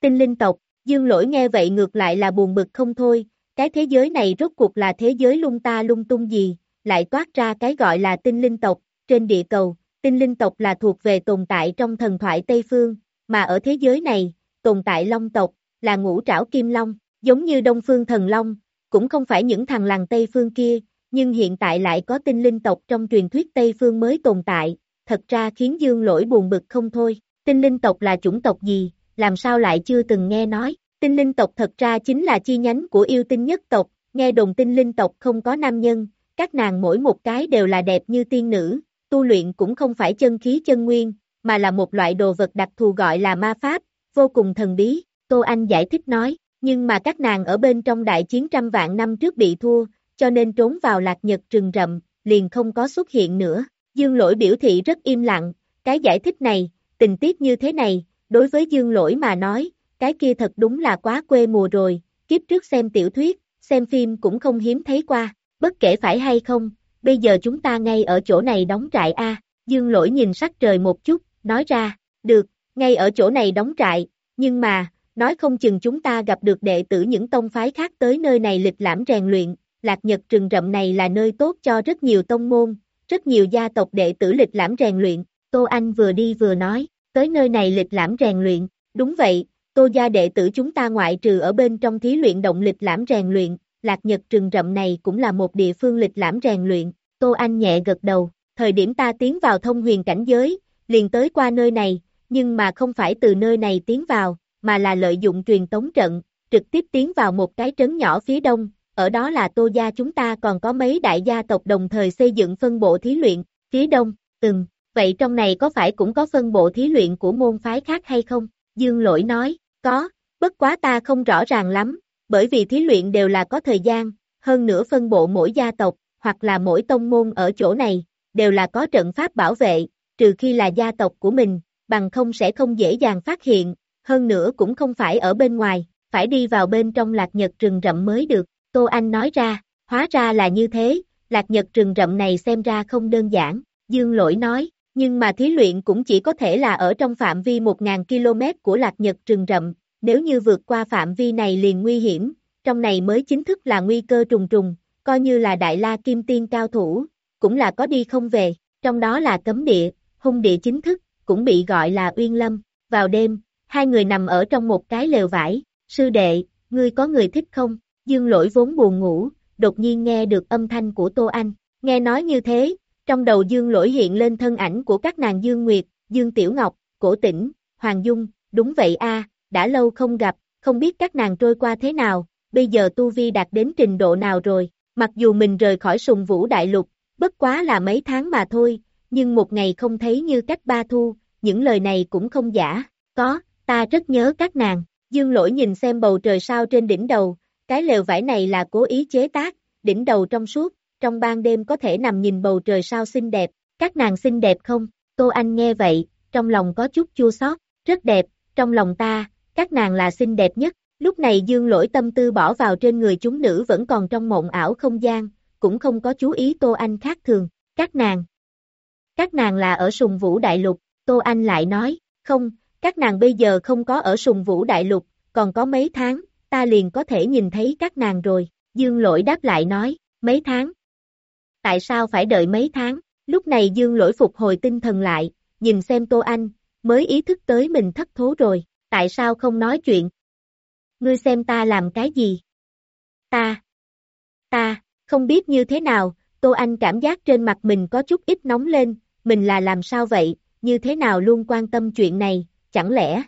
Tinh linh tộc, dương lỗi nghe vậy ngược lại là buồn bực không thôi, cái thế giới này rốt cuộc là thế giới lung ta lung tung gì, lại toát ra cái gọi là tinh linh tộc, trên địa cầu, tinh linh tộc là thuộc về tồn tại trong thần thoại Tây Phương, mà ở thế giới này, tồn tại long tộc, là ngũ trảo kim long, giống như đông phương thần long, cũng không phải những thằng làng Tây Phương kia, nhưng hiện tại lại có tinh linh tộc trong truyền thuyết Tây Phương mới tồn tại, thật ra khiến dương lỗi buồn bực không thôi, tinh linh tộc là chủng tộc gì, làm sao lại chưa từng nghe nói, tinh linh tộc thật ra chính là chi nhánh của yêu tinh nhất tộc, nghe đồn tinh linh tộc không có nam nhân, các nàng mỗi một cái đều là đẹp như tiên nữ, tu luyện cũng không phải chân khí chân nguyên, mà là một loại đồ vật đặc thù gọi là ma pháp, vô cùng thần bí, Tô Anh giải thích nói, nhưng mà các nàng ở bên trong đại chiến trăm vạn năm trước bị thua, cho nên trốn vào lạc nhật rừng rậm, liền không có xuất hiện nữa. Dương lỗi biểu thị rất im lặng, cái giải thích này, tình tiết như thế này, đối với dương lỗi mà nói, cái kia thật đúng là quá quê mùa rồi, kiếp trước xem tiểu thuyết, xem phim cũng không hiếm thấy qua, bất kể phải hay không, bây giờ chúng ta ngay ở chỗ này đóng trại A, dương lỗi nhìn sắc trời một chút, nói ra, được, ngay ở chỗ này đóng trại, nhưng mà, nói không chừng chúng ta gặp được đệ tử những tông phái khác tới nơi này lịch lãm rèn luyện, lạc nhật rừng rậm này là nơi tốt cho rất nhiều tông môn, rất nhiều gia tộc đệ tử lịch lãm rèn luyện, Tô Anh vừa đi vừa nói, tới nơi này lịch lãm rèn luyện, đúng vậy, Tô gia đệ tử chúng ta ngoại trừ ở bên trong thí luyện động lịch lãm rèn luyện, lạc nhật rừng rậm này cũng là một địa phương lịch lãm rèn luyện, Tô Anh nhẹ gật đầu, thời điểm ta tiến vào thông huyền cảnh giới, liền tới qua nơi này, nhưng mà không phải từ nơi này tiến vào, mà là lợi dụng truyền tống trận, trực tiếp tiến vào một cái trấn nhỏ phía đông, ở đó là Tô gia chúng ta còn có mấy đại gia tộc đồng thời xây dựng phân bộ thí luyện, phía đông, ừm, vậy trong này có phải cũng có phân bộ thí luyện của môn phái khác hay không? Dương lỗi nói, có, bất quá ta không rõ ràng lắm, bởi vì thí luyện đều là có thời gian, hơn nữa phân bộ mỗi gia tộc, hoặc là mỗi tông môn ở chỗ này, đều là có trận pháp bảo vệ, trừ khi là gia tộc của mình, bằng không sẽ không dễ dàng phát hiện, hơn nữa cũng không phải ở bên ngoài, phải đi vào bên trong lạc nhật rừng rậm mới được, Tô Anh nói ra, hóa ra là như thế, lạc nhật rừng rậm này xem ra không đơn giản, Dương Lỗi nói, nhưng mà thí luyện cũng chỉ có thể là ở trong phạm vi 1.000 km của lạc nhật rừng rậm, nếu như vượt qua phạm vi này liền nguy hiểm, trong này mới chính thức là nguy cơ trùng trùng, coi như là đại la kim tiên cao thủ, cũng là có đi không về, trong đó là cấm địa, hung địa chính thức, cũng bị gọi là uyên lâm, vào đêm, hai người nằm ở trong một cái lều vải, sư đệ, ngươi có người thích không, dương lỗi vốn buồn ngủ, đột nhiên nghe được âm thanh của Tô Anh, nghe nói như thế, trong đầu dương lỗi hiện lên thân ảnh của các nàng Dương Nguyệt, Dương Tiểu Ngọc, Cổ Tĩnh, Hoàng Dung, đúng vậy a đã lâu không gặp, không biết các nàng trôi qua thế nào, bây giờ Tu Vi đạt đến trình độ nào rồi, mặc dù mình rời khỏi sùng vũ đại lục, bất quá là mấy tháng mà thôi, nhưng một ngày không thấy như cách ba thu, những lời này cũng không giả, có, ta rất nhớ các nàng, dương lỗi nhìn xem bầu trời sao trên đỉnh đầu, cái lều vải này là cố ý chế tác, đỉnh đầu trong suốt, trong ban đêm có thể nằm nhìn bầu trời sao xinh đẹp, các nàng xinh đẹp không? Tô Anh nghe vậy, trong lòng có chút chua xót, rất đẹp, trong lòng ta, các nàng là xinh đẹp nhất. Lúc này dương lỗi tâm tư bỏ vào trên người chúng nữ vẫn còn trong mộng ảo không gian, cũng không có chú ý Tô Anh khác thường. Các nàng, các nàng là ở sùng vũ đại lục, Tô Anh lại nói, không, các nàng bây giờ không có ở sùng vũ đại lục, còn có mấy tháng, ta liền có thể nhìn thấy các nàng rồi. Dương lỗi đáp lại nói, mấy tháng. Tại sao phải đợi mấy tháng? Lúc này Dương lỗi phục hồi tinh thần lại, nhìn xem Tô Anh, mới ý thức tới mình thất thố rồi, tại sao không nói chuyện? Ngươi xem ta làm cái gì? Ta, ta, không biết như thế nào, Tô Anh cảm giác trên mặt mình có chút ít nóng lên, mình là làm sao vậy, như thế nào luôn quan tâm chuyện này, chẳng lẽ?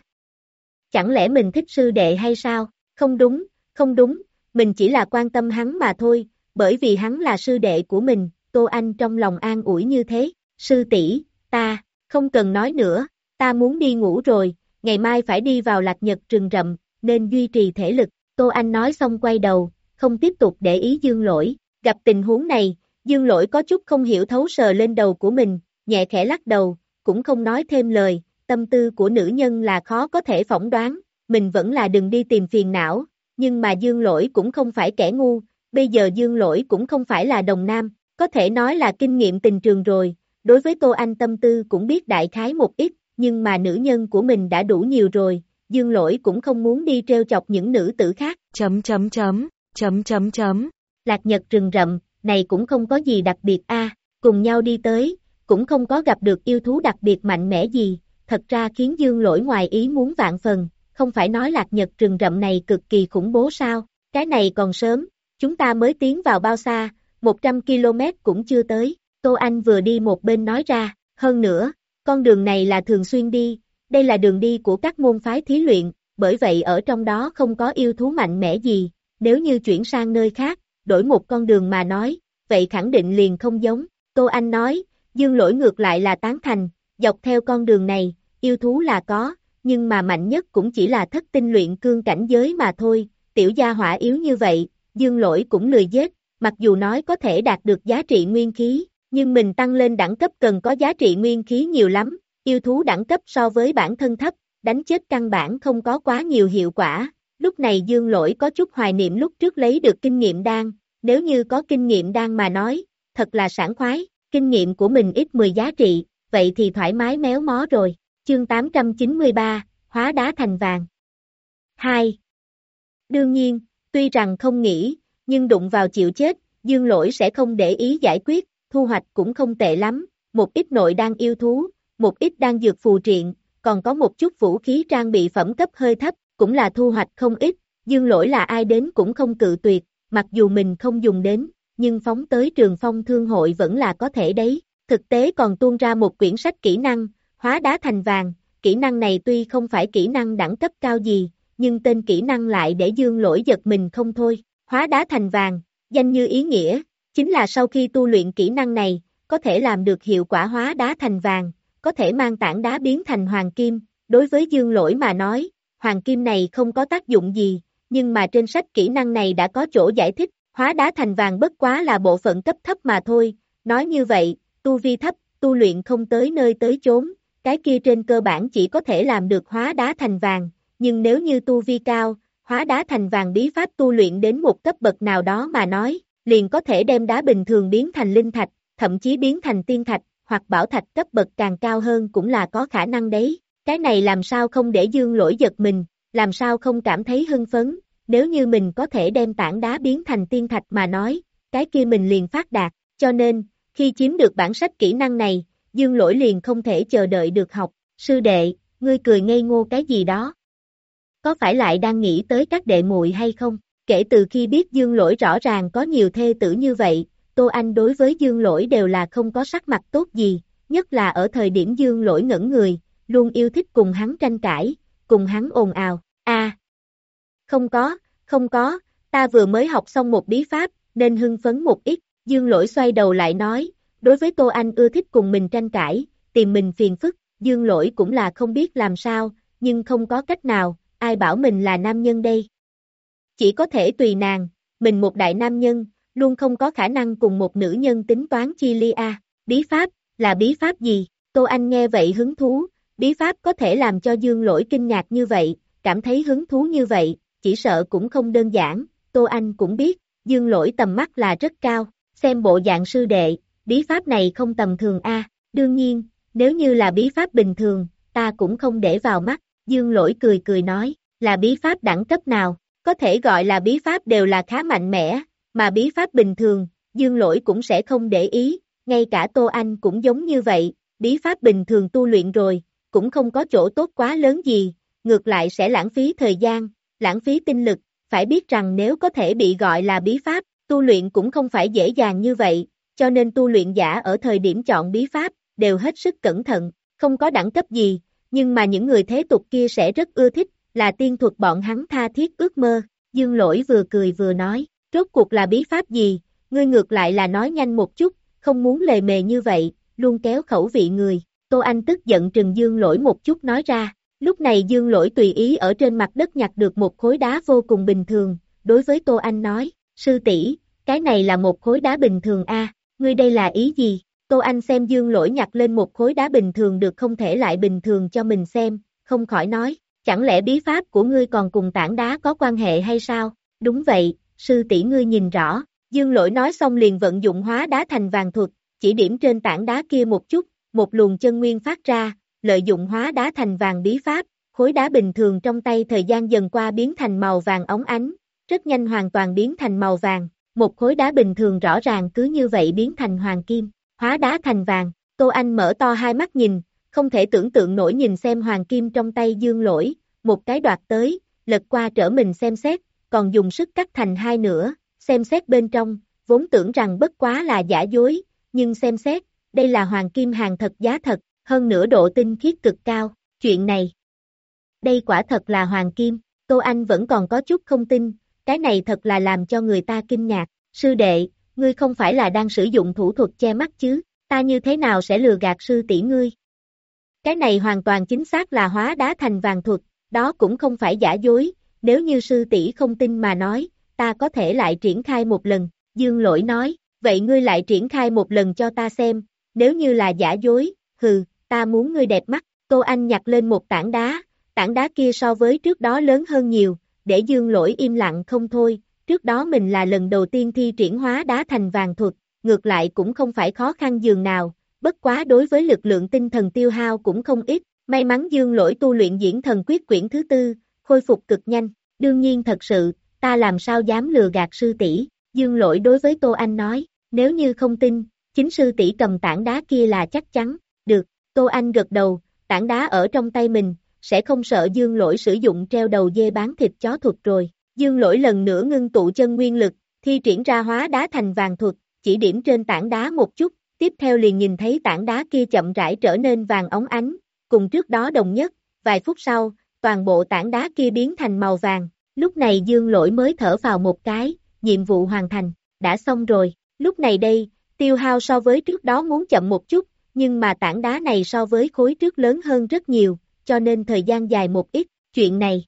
Chẳng lẽ mình thích sư đệ hay sao? Không đúng, không đúng, mình chỉ là quan tâm hắn mà thôi, bởi vì hắn là sư đệ của mình, Tô Anh trong lòng an ủi như thế, sư tỷ, ta, không cần nói nữa, ta muốn đi ngủ rồi, ngày mai phải đi vào lạc nhật rừng rậm, nên duy trì thể lực, Tô Anh nói xong quay đầu, không tiếp tục để ý dương lỗi, gặp tình huống này, dương lỗi có chút không hiểu thấu sờ lên đầu của mình, nhẹ khẽ lắc đầu, cũng không nói thêm lời, tâm tư của nữ nhân là khó có thể phỏng đoán, mình vẫn là đừng đi tìm phiền não, nhưng mà dương lỗi cũng không phải kẻ ngu, bây giờ dương lỗi cũng không phải là đồng nam, có thể nói là kinh nghiệm tình trường rồi, đối với Tô Anh tâm tư cũng biết đại khái một ít, nhưng mà nữ nhân của mình đã đủ nhiều rồi, dương lỗi cũng không muốn đi treo chọc những nữ tử khác. Chấm chấm chấm, chấm chấm chấm. Lạc nhật rừng rậm, này cũng không có gì đặc biệt a cùng nhau đi tới, cũng không có gặp được yêu thú đặc biệt mạnh mẽ gì, thật ra khiến dương lỗi ngoài ý muốn vạn phần, không phải nói lạc nhật rừng rậm này cực kỳ khủng bố sao, cái này còn sớm, chúng ta mới tiến vào bao xa, 100 km cũng chưa tới, Tô Anh vừa đi một bên nói ra, hơn nữa, con đường này là thường xuyên đi, đây là đường đi của các môn phái thí luyện, bởi vậy ở trong đó không có yêu thú mạnh mẽ gì, nếu như chuyển sang nơi khác, đổi một con đường mà nói, vậy khẳng định liền không giống, Tô Anh nói, dương lỗi ngược lại là tán thành, dọc theo con đường này, yêu thú là có, nhưng mà mạnh nhất cũng chỉ là thất tinh luyện cương cảnh giới mà thôi, tiểu gia hỏa yếu như vậy, dương lỗi cũng lười giết, mặc dù nói có thể đạt được giá trị nguyên khí, nhưng mình tăng lên đẳng cấp cần có giá trị nguyên khí nhiều lắm, yêu thú đẳng cấp so với bản thân thấp, đánh chết căn bản không có quá nhiều hiệu quả. Lúc này dương lỗi có chút hoài niệm lúc trước lấy được kinh nghiệm đan, nếu như có kinh nghiệm đan mà nói, thật là sảng khoái, kinh nghiệm của mình ít 10 giá trị, vậy thì thoải mái méo mó rồi. Chương 893, hóa đá thành vàng. 2. Đương nhiên, tuy rằng không nghĩ, nhưng đụng vào chịu chết, dương lỗi sẽ không để ý giải quyết, thu hoạch cũng không tệ lắm, một ít nội đang yêu thú, một ít đang dược phù triện, còn có một chút vũ khí trang bị phẩm cấp hơi thấp, cũng là thu hoạch không ít, dương lỗi là ai đến cũng không cự tuyệt, mặc dù mình không dùng đến, nhưng phóng tới trường phong thương hội vẫn là có thể đấy, thực tế còn tuôn ra một quyển sách kỹ năng, hóa đá thành vàng, kỹ năng này tuy không phải kỹ năng đẳng cấp cao gì, nhưng tên kỹ năng lại để dương lỗi giật mình không thôi, hóa đá thành vàng, danh như ý nghĩa, chính là sau khi tu luyện kỹ năng này, có thể làm được hiệu quả hóa đá thành vàng, có thể mang tảng đá biến thành hoàng kim, đối với dương lỗi mà nói, hoàng kim này không có tác dụng gì, nhưng mà trên sách kỹ năng này đã có chỗ giải thích, hóa đá thành vàng bất quá là bộ phận cấp thấp mà thôi, nói như vậy, tu vi thấp, tu luyện không tới nơi tới chốn, cái kia trên cơ bản chỉ có thể làm được hóa đá thành vàng, nhưng nếu như tu vi cao, hóa đá thành vàng bí pháp tu luyện đến một cấp bậc nào đó mà nói, liền có thể đem đá bình thường biến thành linh thạch, thậm chí biến thành tiên thạch, hoặc bảo thạch cấp bậc càng cao hơn cũng là có khả năng đấy. Cái này làm sao không để dương lỗi giật mình, làm sao không cảm thấy hưng phấn, nếu như mình có thể đem tảng đá biến thành tiên thạch mà nói, cái kia mình liền phát đạt, cho nên, khi chiếm được bản sách kỹ năng này, dương lỗi liền không thể chờ đợi được học, sư đệ, ngươi cười ngây ngô cái gì đó. Có phải lại đang nghĩ tới các đệ muội hay không? Kể từ khi biết dương lỗi rõ ràng có nhiều thê tử như vậy, Tô Anh đối với dương lỗi đều là không có sắc mặt tốt gì, nhất là ở thời điểm dương lỗi ngẩn người, luôn yêu thích cùng hắn tranh cãi, cùng hắn ồn ào, a không có, không có, ta vừa mới học xong một bí pháp, nên hưng phấn một ít, dương lỗi xoay đầu lại nói, đối với Tô Anh ưa thích cùng mình tranh cãi, tìm mình phiền phức, dương lỗi cũng là không biết làm sao, nhưng không có cách nào, ai bảo mình là nam nhân đây. Chỉ có thể tùy nàng, mình một đại nam nhân, luôn không có khả năng cùng một nữ nhân tính toán chi li a. Bí pháp, là bí pháp gì? Tô Anh nghe vậy hứng thú, bí pháp có thể làm cho dương lỗi kinh ngạc như vậy, cảm thấy hứng thú như vậy, chỉ sợ cũng không đơn giản, Tô Anh cũng biết, dương lỗi tầm mắt là rất cao, xem bộ dạng sư đệ, bí pháp này không tầm thường a. đương nhiên, nếu như là bí pháp bình thường, ta cũng không để vào mắt, dương lỗi cười cười nói, là bí pháp đẳng cấp nào, có thể gọi là bí pháp đều là khá mạnh mẽ, mà bí pháp bình thường, dương lỗi cũng sẽ không để ý, ngay cả Tô Anh cũng giống như vậy, bí pháp bình thường tu luyện rồi, cũng không có chỗ tốt quá lớn gì, ngược lại sẽ lãng phí thời gian, lãng phí tinh lực, phải biết rằng nếu có thể bị gọi là bí pháp, tu luyện cũng không phải dễ dàng như vậy, cho nên tu luyện giả ở thời điểm chọn bí pháp, đều hết sức cẩn thận, không có đẳng cấp gì, nhưng mà những người thế tục kia sẽ rất ưa thích, là tiên thuật bọn hắn tha thiết ước mơ, dương lỗi vừa cười vừa nói, rốt cuộc là bí pháp gì, ngươi ngược lại là nói nhanh một chút, không muốn lề mề như vậy, luôn kéo khẩu vị người, Tô Anh tức giận trừng dương lỗi một chút nói ra, lúc này dương lỗi tùy ý ở trên mặt đất nhặt được một khối đá vô cùng bình thường, đối với Tô Anh nói, sư tỷ cái này là một khối đá bình thường a ngươi đây là ý gì? Tô Anh xem dương lỗi nhặt lên một khối đá bình thường được không thể lại bình thường cho mình xem, không khỏi nói, chẳng lẽ bí pháp của ngươi còn cùng tảng đá có quan hệ hay sao? Đúng vậy, sư tỷ ngươi nhìn rõ, dương lỗi nói xong liền vận dụng hóa đá thành vàng thuật, chỉ điểm trên tảng đá kia một chút, một luồng chân nguyên phát ra, lợi dụng hóa đá thành vàng bí pháp, khối đá bình thường trong tay thời gian dần qua biến thành màu vàng ống ánh, rất nhanh hoàn toàn biến thành màu vàng, một khối đá bình thường rõ ràng cứ như vậy biến thành hoàng kim, hóa đá thành vàng, Tô Anh mở to hai mắt nhìn, không thể tưởng tượng nổi nhìn xem hoàng kim trong tay dương lỗi, một cái đoạt tới, lật qua trở mình xem xét, còn dùng sức cắt thành hai nửa, xem xét bên trong, vốn tưởng rằng bất quá là giả dối, nhưng xem xét, đây là hoàng kim hàng thật giá thật, hơn nữa độ tinh khiết cực cao, chuyện này. Đây quả thật là hoàng kim, Tô Anh vẫn còn có chút không tin, cái này thật là làm cho người ta kinh ngạc, sư đệ, ngươi không phải là đang sử dụng thủ thuật che mắt chứ, ta như thế nào sẽ lừa gạt sư tỷ ngươi? Cái này hoàn toàn chính xác là hóa đá thành vàng thuật, đó cũng không phải giả dối, nếu như sư tỷ không tin mà nói, ta có thể lại triển khai một lần, dương lỗi nói, vậy ngươi lại triển khai một lần cho ta xem, nếu như là giả dối, hừ, ta muốn ngươi đẹp mắt, cô Anh nhặt lên một tảng đá, tảng đá kia so với trước đó lớn hơn nhiều, để dương lỗi im lặng không thôi, trước đó mình là lần đầu tiên thi triển hóa đá thành vàng thuật, ngược lại cũng không phải khó khăn dường nào, bất quá đối với lực lượng tinh thần tiêu hao cũng không ít, may mắn dương lỗi tu luyện diễn thần quyết quyển thứ tư, khôi phục cực nhanh, đương nhiên thật sự, ta làm sao dám lừa gạt sư tỷ? Dương lỗi đối với Tô Anh nói, nếu như không tin, chính sư tỷ cầm tảng đá kia là chắc chắn, được, Tô Anh gật đầu, tảng đá ở trong tay mình, sẽ không sợ dương lỗi sử dụng treo đầu dê bán thịt chó thuật rồi. Dương lỗi lần nữa ngưng tụ chân nguyên lực, thi triển ra hóa đá thành vàng thuật, chỉ điểm trên tảng đá một chút, tiếp theo liền nhìn thấy tảng đá kia chậm rãi trở nên vàng ống ánh, cùng trước đó đồng nhất, vài phút sau, toàn bộ tảng đá kia biến thành màu vàng, lúc này dương lỗi mới thở vào một cái, nhiệm vụ hoàn thành, đã xong rồi, lúc này đây, tiêu hao so với trước đó muốn chậm một chút, nhưng mà tảng đá này so với khối trước lớn hơn rất nhiều, cho nên thời gian dài một ít, chuyện này.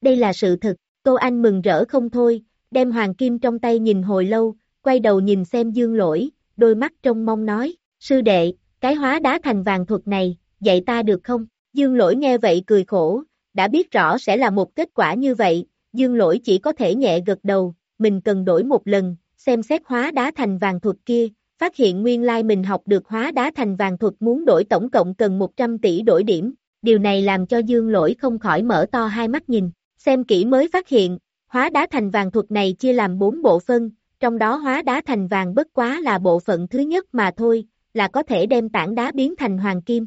Đây là sự thật cô Anh mừng rỡ không thôi, đem hoàng kim trong tay nhìn hồi lâu, quay đầu nhìn xem dương lỗi, đôi mắt trông mong nói, sư đệ, cái hóa đá thành vàng thuật này, dạy ta được không? Dương lỗi nghe vậy cười khổ, đã biết rõ sẽ là một kết quả như vậy, dương lỗi chỉ có thể nhẹ gật đầu, mình cần đổi một lần, xem xét hóa đá thành vàng thuật kia, phát hiện nguyên lai mình học được hóa đá thành vàng thuật muốn đổi tổng cộng cần 100 tỷ đổi điểm, điều này làm cho dương lỗi không khỏi mở to hai mắt nhìn, xem kỹ mới phát hiện, hóa đá thành vàng thuật này chia làm 4 bộ phân, trong đó hóa đá thành vàng bất quá là bộ phận thứ nhất mà thôi, là có thể đem tảng đá biến thành hoàng kim.